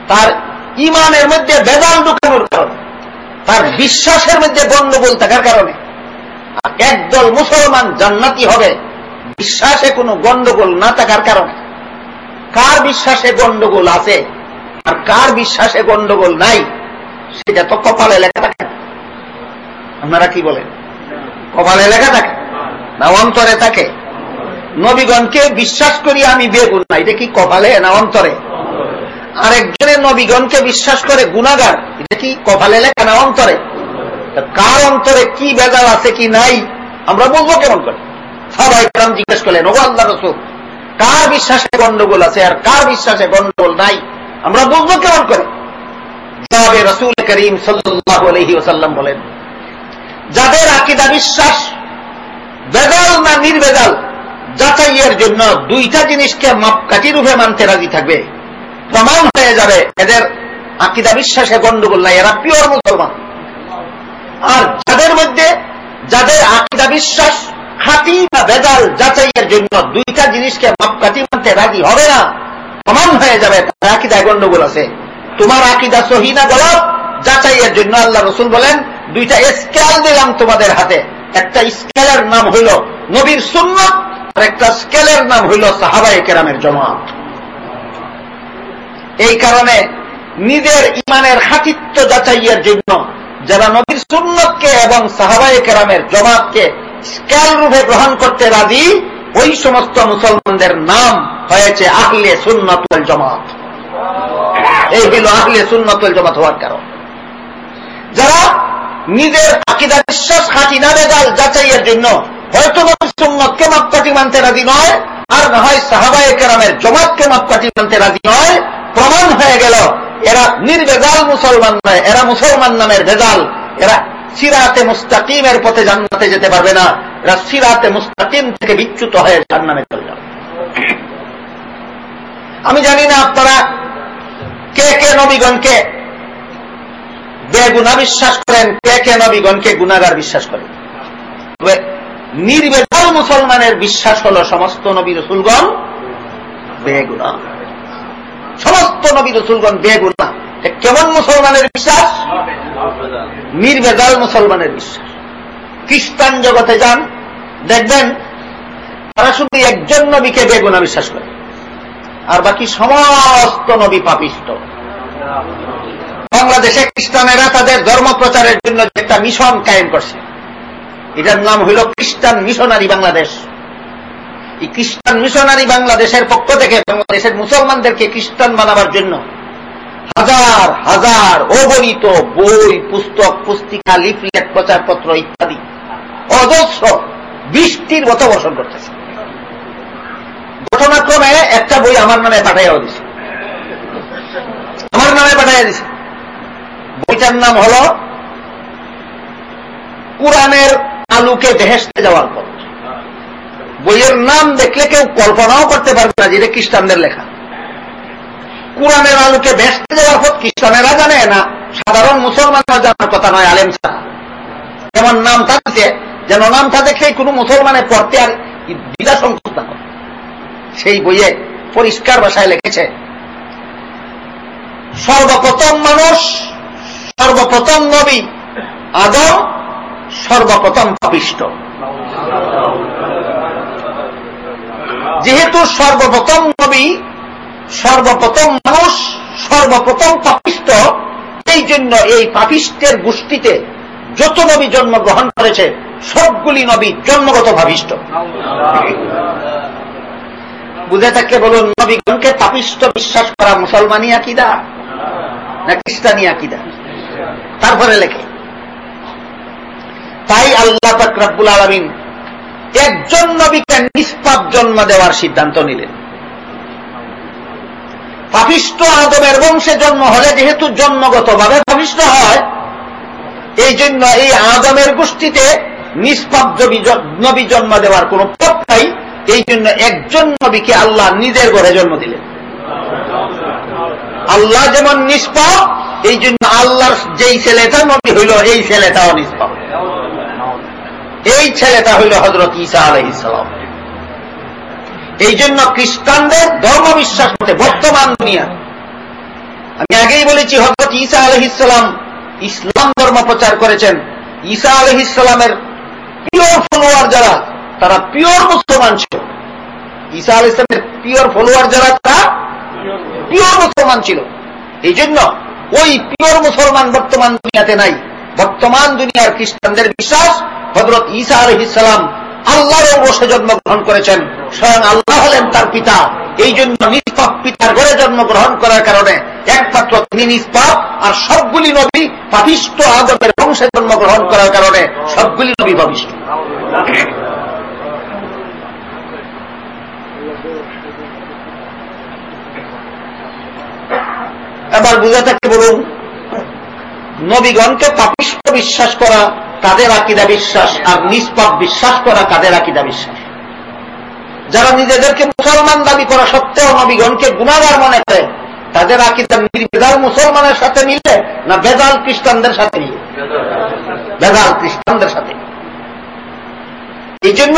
তার ইমানের মধ্যে বেজাল ঢুকানোর কারণে, তার বিশ্বাসের মধ্যে গণ্ডগোল থাকার কারণে, আর একদল মুসলমান জান্নাতি হবে, বিশ্বাসে কোনো গণ্ডগোল না থাকার কারণে। কার বিশ্বাসে গণ্ডগোল আছে, আর কার বিশ্বাসে গণ্ডগোল নাই, সেটা তো কপালে লেখা থাকে আপনারা কি বলেন? কপালে লেখা থাকে? না, অন্তরে থাকে? নবীগণকে বিশ্বাস করি আমি বেগুন না। এটা কি কপালে না অন্তরে? আরেকজনের নবীগণকে বিশ্বাস করে গুণাগার, এটা কি কপালে লেখা না অন্তরে? কার অন্তরে কি বেজাল আছে কি নাই, আমরা বলব কেমন করে? সবাই কেরাম জিজ্ঞেস করলেন ও আল্লাহ রসুল, কার বিশ্বাসে গন্ডগোল আছে আর কার বিশ্বাসে গন্ডগোল নাই? আমরা বুঝব কেমন করে? জবাবে রসুল করিম সাল্লাহ আলহি ওসাল্লাম বলেন, যাদের আকিদা বিশ্বাস বেদাল না নির্বেদাল যাচাইয়ের জন্য দুইটা জিনিসকে মাপকাঠি রূপে মানতে রাজি থাকবে। প্রমাণ হয়ে যাবে এদের আকিদা বিশ্বাসে গন্ডগোল নাই, এরা পিওর মুসলমান। আর যাদের মধ্যে যাদের আকিদা বিশ্বাস খাঁটি বা বেদাল যাচাইয়ের জন্য দুইটা জিনিসকে মাপকাঠি মানতে রাজি হবে না, প্রমাণ হয়ে যাবে তার আকিদায় গন্ডগোল আছে। তোমার আকিদা সহি না গলত? যাচাইয়ের জন্য আল্লাহ রসুল বলেন, দুইটা স্কেল দিলাম তোমাদের হাতে। একটা স্কেলের নাম হইল নবীর সুন্নত আর একটা স্কেলের নাম হইল সাহাবাই কেরামের জমাত। এই কারণে নিজের ইমানের খাতিত্ব যাচাইয়ের জন্য যারা নবীর সুন্নতকে এবং সাহাবাই কেরামের জমাতকে স্কেল রূপে গ্রহণ করতে রাজি, ওই সমস্ত মুসলমানদের নাম হয়েছে আহলে সুন্নতুল জমাত। এই হইল আহলে সুন্নতুল জমাত হওয়ার কারণ। যারা নিজের আকিদা বিশ্বাস খাঁটি না বেদাল যাচাইয়ের জন্য হয়তো সুন্নতকে মাপকাঠি মানতে রাজি নয়, আর না হয় সাহাবায় কেরামের জমাতকে মাপকাঠি মানতে রাজি নয়। প্রমাণ হয়ে গেল, এরা নির্বেদাল মুসলমান নয়, এরা মুসলমান নামের বেদাল এরা সিরাতে মুস্তাকিমের পথে জান্নাতে যেতে পারবে না, এরা সিরাতে মুস্তাকিম থেকে বিচ্যুত হয়ে জান্নামে চলে যাবে। আমি জানি না আপনারা কে কে নবীগণকে বেগুনা বিশ্বাস করেন, কে কে নবীগণকে গুণাগার বিশ্বাস করেন। নির্বেদাল মুসলমানের বিশ্বাস হল সমস্ত নবী রসুলগণ বেগুনা। সমস্ত নবী রসুলগণ বেগুনা। কেমন মুসলমানের বিশ্বাস? নির্বেদাল মুসলমানের বিশ্বাস। খ্রিস্টান জগতে যান, দেখবেন তারা শুধু একজন নবীকে বেগুনা বিশ্বাস করে। আর বাকি সমস্ত নবী পাপিষ্ট। বাংলাদেশে খ্রিস্টানেরা তাদের ধর্ম প্রচারের জন্য একটা মিশন কায়েম করছে। এটার নাম হইল খ্রিস্টান মিশনারি বাংলাদেশ। এই খ্রিস্টান মিশনারি বাংলাদেশের পক্ষ থেকে বাংলাদেশের মুসলমানদেরকে খ্রিস্টান বানাবার জন্য হাজার হাজার অগণিত বই, পুস্তক, পুস্তিকা, লিফলেট, প্রচারপত্র ইত্যাদি অজস্র বৃষ্টির মতো বর্ষণ করতেছে। ঘটনাক্রমে একটা বই আমার নামে পাঠাইয়া দিছে। আমার নামে পাঠাইয়া দিছে। বইটার নাম হল কোরআনের আলুকে বেহেসতে যাওয়ার পর বইয়ের নাম দেখলে কেউ কল্পনাও করতে পারবে না যেটা খ্রিস্টানদের লেখা। কোরআনের আলুকে বেহেসতে যাওয়ার পর খ্রিস্টানেরা জানে না, সাধারণ মুসলমানরা জানার কথা নয়, আলেম ছাড়া। যেমন নাম থাকছে, যেন নামটা দেখলেই কোনো মুসলমানের পড়তে আর দ্বিধা সংকুচ না করে। সেই বইয়ে পরিষ্কার ভাষায় লিখেছে, সর্বপ্রথম মানুষ, সর্বপ্রথম নবী, আদম সর্বপ্রথম পাপিষ্ট। যেহেতু সর্বপ্রথম নবী, সর্বপ্রথম মানুষ, সর্বপ্রথম পাপিষ্ট, এই জন্য এই পাপিষ্টের গোষ্ঠীতে যত নবী জন্মগ্রহণ করেছে, সবগুলি নবী জন্মগত ভাবিষ্ট বুঝে থাকলে বলুন, নবীগণকে পাপিষ্ট বিশ্বাস করা মুসলমানি আকিদা না খ্রিস্টানি আকিদা? তারপরে লেখে। তাই আল্লাহ ফাকরাবুল আলমিন একজন নবীকে নিষ্পাপ জন্ম দেওয়ার সিদ্ধান্ত নিলেন। পাপিষ্ট আদমের বংশে জন্ম হলে যেহেতু জন্মগতভাবে পাপিষ্ট হয় এই জন্য এই আদমের গোষ্ঠীতে নিষ্পাপ নবী জন্ম দেওয়ার কোন পথ নাই এই জন্য একজন নবীকে আল্লাহ নিজের ঘরে জন্ম দিলেন। আল্লাহ যেমন নিষ্পাপ এই জন্য আল্লাহর যেই ছেলেটা নবী হইল, এই ছেলেটাও নিষ্পাপ। এই ছেলেটা হইল হজরত ঈসা আলহ ইসলাম এই জন্য খ্রিস্টানদের ধর্ম বিশ্বাস করতে বর্তমান দুনিয়া। আমি আগেই বলেছি হজরত ঈসা আলহ ইসলাম ইসলাম ধর্ম প্রচার করেছেন। ঈসা আলহ ইসলামের পিওর ফলোয়ার যারা, তারা পিওর মুসলমান ছিল। ঈসা আল ইসলামের পিওর ফলোয়ার যারা, তারা পিওর মুসলমান ছিল। এই জন্য ওই পিওর মুসলমান বর্তমান দুনিয়াতে নাই। বর্তমান দুনিয়ার খ্রিস্টানদের বিশ্বাস হজরত ঈসা আলহ ইসলাম আল্লাহর বসে জন্মগ্রহণ করেছেন। স্বয়ং আল্লাহ হলেন তার পিতা। এই জন্য নিষ্পাপ পিতার ঘরে জন্মগ্রহণ করার কারণে একমাত্র তিনি নিষ্পাপ, আর সবগুলি নবী পাপিষ্ট আদমের বংশে জন্মগ্রহণ করার কারণে সবগুলি নবী পাপিষ্ট। এবার বুঝে থাকতে বলুন? নবীগণকে পাপিষ্ট বিশ্বাস করা তাদের আকিদা বিশ্বাস আর নিষ্পাপ বিশ্বাস করা তাদের আকিদা বিশ্বাস। যারা নিজেদেরকে মুসলমান দাবি করা সত্ত্বেও নবীগণকে গুণাগার মনে করে, তাদের আকিদা নির্বেদাল মুসলমানের সাথে মিলে না বেদাল খ্রিস্টানদের সাথে মিলে? বেদাল খ্রিস্টানদের সাথে। এই জন্য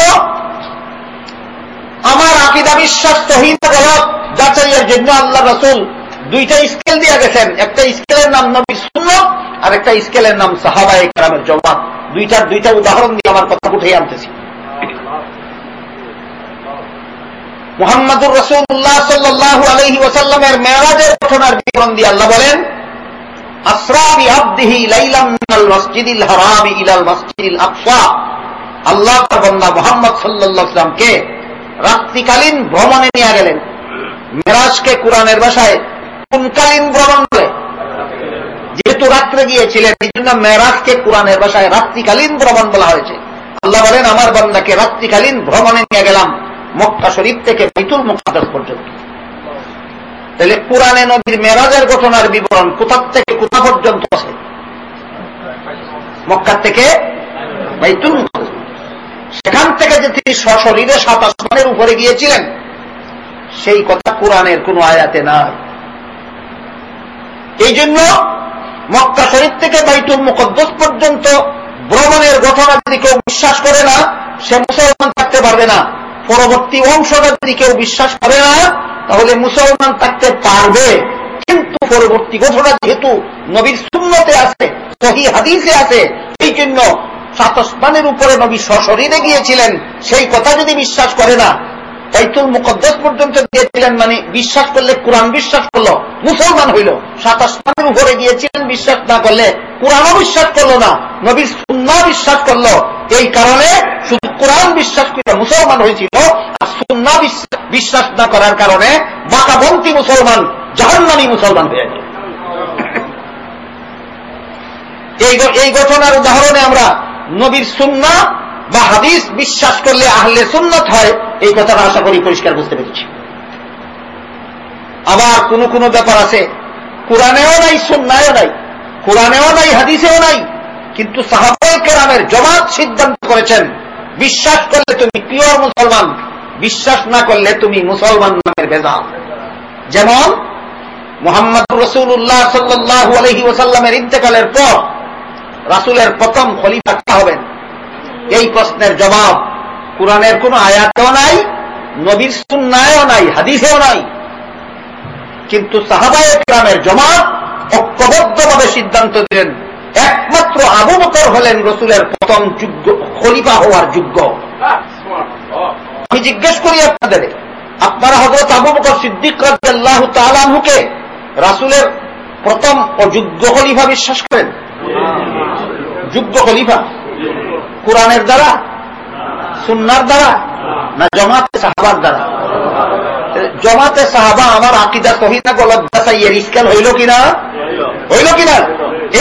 আমার আকিদা বিশ্বাস তহিদ গলত যাচাইয়ের জন্য আল্লাহ রসুল দুইটা স্কেল দিয়ে গেছেন। একটা স্কেলের নাম নবী শূন্য আর একটা স্কেলের নাম সাহাবাই কারামের জবাব। দুইটার দুইটা উদাহরণ দিয়ে আমার কথা উঠে আনতেছি। মোহাম্মদুর রসুল্লাহ সাল্লাহ আলহি ওসাল্লামের মেয়ারাজের ঘটনার বিবরণ দিয়ে আল্লাহ বলেন আসরাবি আব্দিহি লাইলাম মসজিদিল হারামি ইলাল মসজিদিল আকসা। আল্লাহ বন্দা মোহাম্মদ সাল্লাহামকে রাত্রিকালীন ভ্রমণে নিয়ে গেলেন। মেরাজকে কোরআনের বাসায় কোনকালীন ভ্রমণ বলে যেহেতু রাত্রে গিয়েছিলেন, এই জন্য মেরাজকে কোরআনের বাসায় রাত্রিকালীন ভ্রমণ বলা হয়েছে। আল্লাহ বলেন, আমার বান্দাকে রাত্রিকালীন ভ্রমণে নিয়ে গেলাম, মক্কা শরীফ থেকে বাইতুল মুকাদ্দাস পর্যন্ত। তাহলে কোরআনে নবীর মেরাজের ঘটনার বিবরণ কোথার থেকে, কোথা পর্যন্ত আছে? মক্কার থেকে বাইতুল সেখান থেকে যে তিনি সশরীরে সাত আসমানের উপরে গিয়েছিলেন, সেই কথা কোরআনের কোন আয়াতে নাই। এই জন্য মক্কা শরীফ থেকে বাইতুল মুকদ্দস পর্যন্ত ভ্রমণের ঘটনা যদি কেউ বিশ্বাস করে না, সে মুসলমান থাকতে পারবে না। পরবর্তী অংশটা যদি কেউ বিশ্বাস করে না, তাহলে মুসলমান থাকতে পারবে। কিন্তু পরবর্তী ঘটনা যেহেতু নবীর শূন্যতে আছে, সহি হাদিসে আছে এই জন্য সাতস্থানের উপরে নবী সশরীরে গিয়েছিলেন, সেই কথা যদি বিশ্বাস করে না বাইতুল মুকদ্দাস পর্যন্ত দিয়েছিলেন মানে বিশ্বাস করলে, কোরআন বিশ্বাস করল, মুসলমান হইল। সাত আসমানের উপরে গিয়েছিলেন, বিশ্বাস না করলে, কোরআনও বিশ্বাস করল না, নবীর সুন্না বিশ্বাস করল। এই কারণে শুধু কোরআন বিশ্বাস করে মুসলমান হয়েছিল, আর সুন্না বিশ্বাস না করার কারণে বাঁকাবন্তি মুসলমান, জাহান্নামী মুসলমান হয়ে গেল। এই ঘটনার উদাহরণে আমরা নবীর সুন্না বা হাদিস বিশ্বাস করলে আহলে সুন্নত হয়, এই কথাটা আশা করি পরিষ্কার বুঝতে পেরেছি। আবার কোন কোন ব্যাপার আছে, কোরআনেও নাই, সুন্নায়ও নাই, কোরআনেও নাই, হাদিসেও নাই, কিন্তু সাহাবাই কেরামের জমাত সিদ্ধান্ত করেছেন, বিশ্বাস করলে তুমি পিওর মুসলমান, বিশ্বাস না করলে তুমি মুসলমান নামের ভেজাল। যেমন মোহাম্মদ রসুল্লাহ সাল্লাহ আলহি ওসাল্লামের ইন্তেকালের পর রাসুলের প্রথম খলিফা হবেন? এই প্রশ্নের জবাব কোরআনের কোন আয়াতেও নাই, নবীর সুন্নায়ও নাই, হাদিসেও নাই। কিন্তু সাহাবায় গ্রামের জমাত ঐক্যবদ্ধভাবে সিদ্ধান্ত দিলেন, একমাত্র আবু হলেন রসুলের প্রথম যোগ্য, খলিফা হওয়ার যোগ্য। আমি জিজ্ঞেস করি আপনাদের, আপনারা হজরত আবু বকর সিদ্দিক রাজ্লাহ তালাহুকে রাসুলের প্রথম অযোগ্য খলিফা বিশ্বাস করেন? যোগ্য খলিফা। কোরআনের দ্বারা? সুন্নার দ্বারা? না জমাতে সাহাবার দ্বারা? জমাতে সাহাবা আমার আকিদা সহিনা গলদাসাইয়ের ইস্কাল হইল কিনা? হইল কিনা?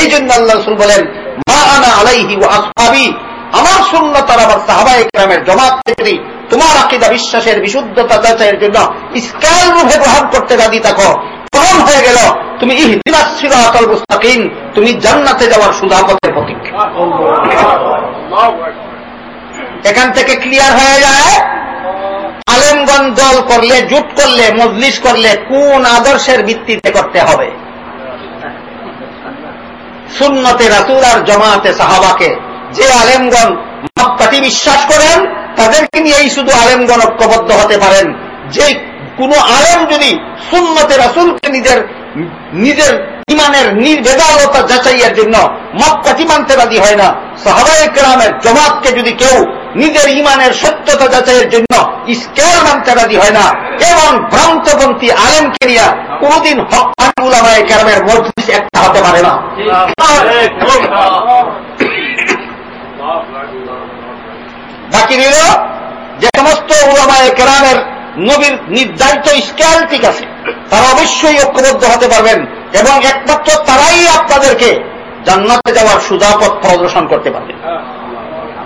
এই জন্য আল্লাহ রসুল বলেন, মা আনা আলাইহি ও আসহাবি। আমার সুন্নতার আমার সাহাবা একরামের জমাত যদি তোমার আকিদা বিশ্বাসের বিশুদ্ধতা যাচাইয়ের জন্য ইস্কাল রূপে গ্রহণ করতে রাজি থাকো। তখন হয়ে গেল, তুমি ইহদিনাস সিরাতাল মুস্তাকিম, তুমি জান্নাতে যাওয়ার সুধাপথের প্রতীক্ষা এখান থেকে ক্লিয়ার হয়ে যায়। আলেমগঞ্জ দল করলে, জুট করলে, মজলিস করলে কোন আদর্শের ভিত্তিতে করতে হবে? সুন্নতে রাসুল আর জমাতে সাহাবাকে যে আলেমগণ মাপকাঠি বিশ্বাস করেন, তাদেরকে নিয়েই শুধু আলেমগণ ঐক্যবদ্ধ হতে পারেন। যে কোন আলেম যদি সুন্নতে রাসুলকে নিজের নিজের ইমানের নির্ভেদালতা যাচাইয়ের জন্য মক্কাটি মানতে রাজি হয় না। সাহাবাই কেরামের জমাতকে যদি কেউ নিজের ইমানের সত্যতা যাচাইয়ের জন্য স্কেল মানতে রাজি হয় না, এবং ভ্রান্তপন্থী আলেমকে নিয়ে কোনদিন হকানি উলামায় কেরামের মজলিস একটা হতে পারে না। বাকি রইল যে সমস্ত উলামায় কেরামের নবীর নির্ধারিত স্কেল ঠিক আছে। তারা অবশ্যই ঐক্যবদ্ধ হতে পারবেন এবং একমাত্র তারাই আপনাদেরকে জান্নাতে যাওয়ার সুদাপথ প্রদর্শন করতে পারবে।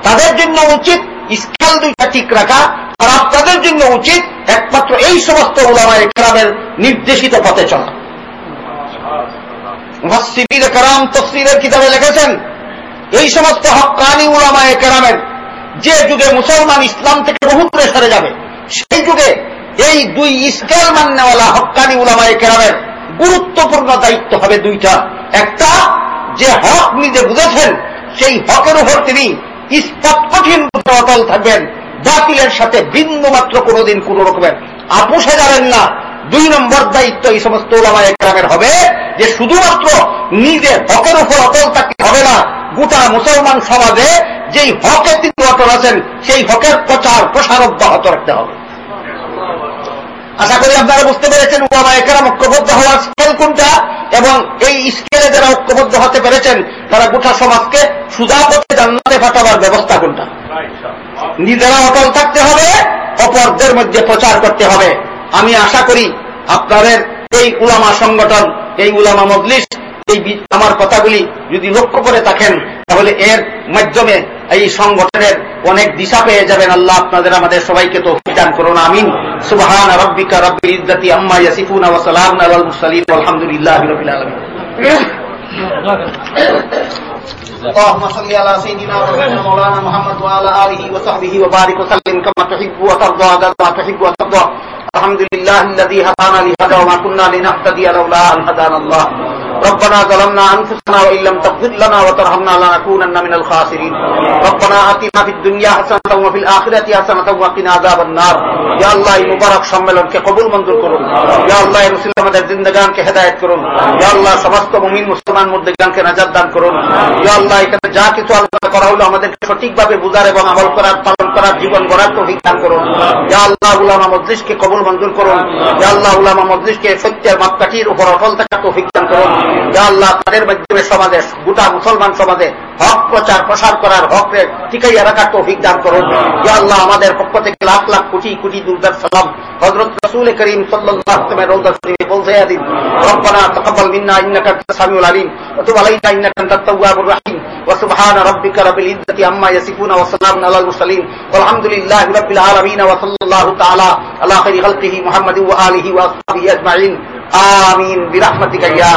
তাদের জন্য উচিত স্কেল দুইটা ঠিক রাখা আর আপনাদের জন্য উচিত একমাত্র এই সমস্ত উলামায় কেরামের নির্দেশিত পথে চলা। মসজিদের কারাম তফসিরের কিতাবে লিখেছেন, এই সমস্ত হকানি উলামায় কেরামের যে যুগে মুসলমান ইসলাম থেকে বহু দূরে সরে যাবে সেই যুগে এই দুই স্কেল মান্যওয়ালা হকানি উলামায় কেরামের গুরুত্বপূর্ণ দায়িত্ব হবে দুইটা। একটা, যে হক নিজে বুঝেছেন, সেই হকের উপর তিনি ইস্পাত কঠিন অটল থাকবেন, বাতিলের সাথে বিন্দু মাত্র কোনদিন কোন রকমের আপোষে যাবেন না। দুই নম্বর দায়িত্ব এই সমস্ত ওলামায় গ্রামের হবে, যে শুধুমাত্র নিজের হকের উপর অটল থাকতে হবে না গোটা মুসলমান সমাজে যেই হকে তিনি অটল আছেন, সেই হকের প্রচার, প্রসার অব্যাহত রাখতে হবে। আশা করি আপনারা বুঝতে পেরেছেন ওলামা একরাম ঐক্যবদ্ধ হওয়ার স্কেল কোনটা এবং এই স্কেলে যারা ঐক্যবদ্ধ হতে পেরেছেন, তারা গোটা সমাজকে সুদা পথে জান্নাতে ফাটাবার ব্যবস্থা কোনটা? নিজেরা অটল থাকতে হবে, অপরদের মধ্যে প্রচার করতে হবে। আমি আশা করি আপনাদের এই উলামা সংগঠন, এই উলামা মজলিস এই আমার কথাগুলি যদি লক্ষ্য করে থাকেন তাহলে এর মাধ্যমে এই সংগঠনের অনেক দিশা পেয়ে যাবেন আল্লাহ আপনাদের আমাদের সবাইকে তো দান করুন আমিন সুবহান রব্বিকা রব্বিল ইজ্জাতি আম্মা ইয়াসিফুন ওয়া সালামুন আলাল মুরসালিন আলহামদুলিল্লাহি রাব্বিল আলামিন اللهم صل على سيدنا ونبينا مولانا محمد وعلى اله وصحبه وبارك وسلم كما تحب وترضى عدد ما تحب وترضى الحمد لله الذي هدانا لهذا وما كنا لنهتدي لولا ان هدانا الله ربنا ظلمنا انفسنا وان لم تغفر لنا وترحمنا لنكونن من الخاسرين ربنا اتنا في الدنيا حسنه وفي الاخره حسنه وقنا عذاب النار يا الله এই মুবারক সম্মেলনকে কবুল মঞ্জুর করুন ইয়া আল্লাহ এই মুসলিম আমাদের জিন্দেগানকে হেদায়েত করুন ইয়া আল্লাহ সমস্ত মুমিন মুসলমান মুর্দেগানকে নাজাত দান করুন ইয়া আল্লাহ এখানে যা কিছু আলোচনা করা হলো আমাদেরকে সঠিকভাবে বুঝার এবং আমল করার পালন করার জীবন গড়ার তৌফিক দান করুন ইয়া আল্লাহ উলামা মজলিসকে কবুল মঞ্জুর করুন ইয়া আল্লাহ উলামা মজলিসকে সত্যের মাপকাঠির উপর অটল থাকার তৌফিক দান করুন ইয়া আল্লাহ তাদের মাধ্যমে সমাজে গোটা মুসলমান সমাজে হক প্রচার প্রসার করার হকের টিকাইয়া রাখার তৌফিক দান করুন ইয়া আল্লাহ আমাদের পক্ষ থেকে লাখ লাখ কোটি কোটি দুর্দার সালাম হযরত রাসূল করিম সাল্লাল্লাহু আলাইহি ওয়াসাল্লামের রওজা শরীফে পৌঁছে দিন ربنا تقبل منا انك انت السميع العليم وتب علينا انك انت التواب الرحيم وسبحان ربك رب العزه عما يصفون وسلام على المرسلين والحمد لله رب العالمين وصلى الله تعالى على خير خلقه محمد واله واصحابه اجمعين আমিন বিরাহমাতিকা ইয়া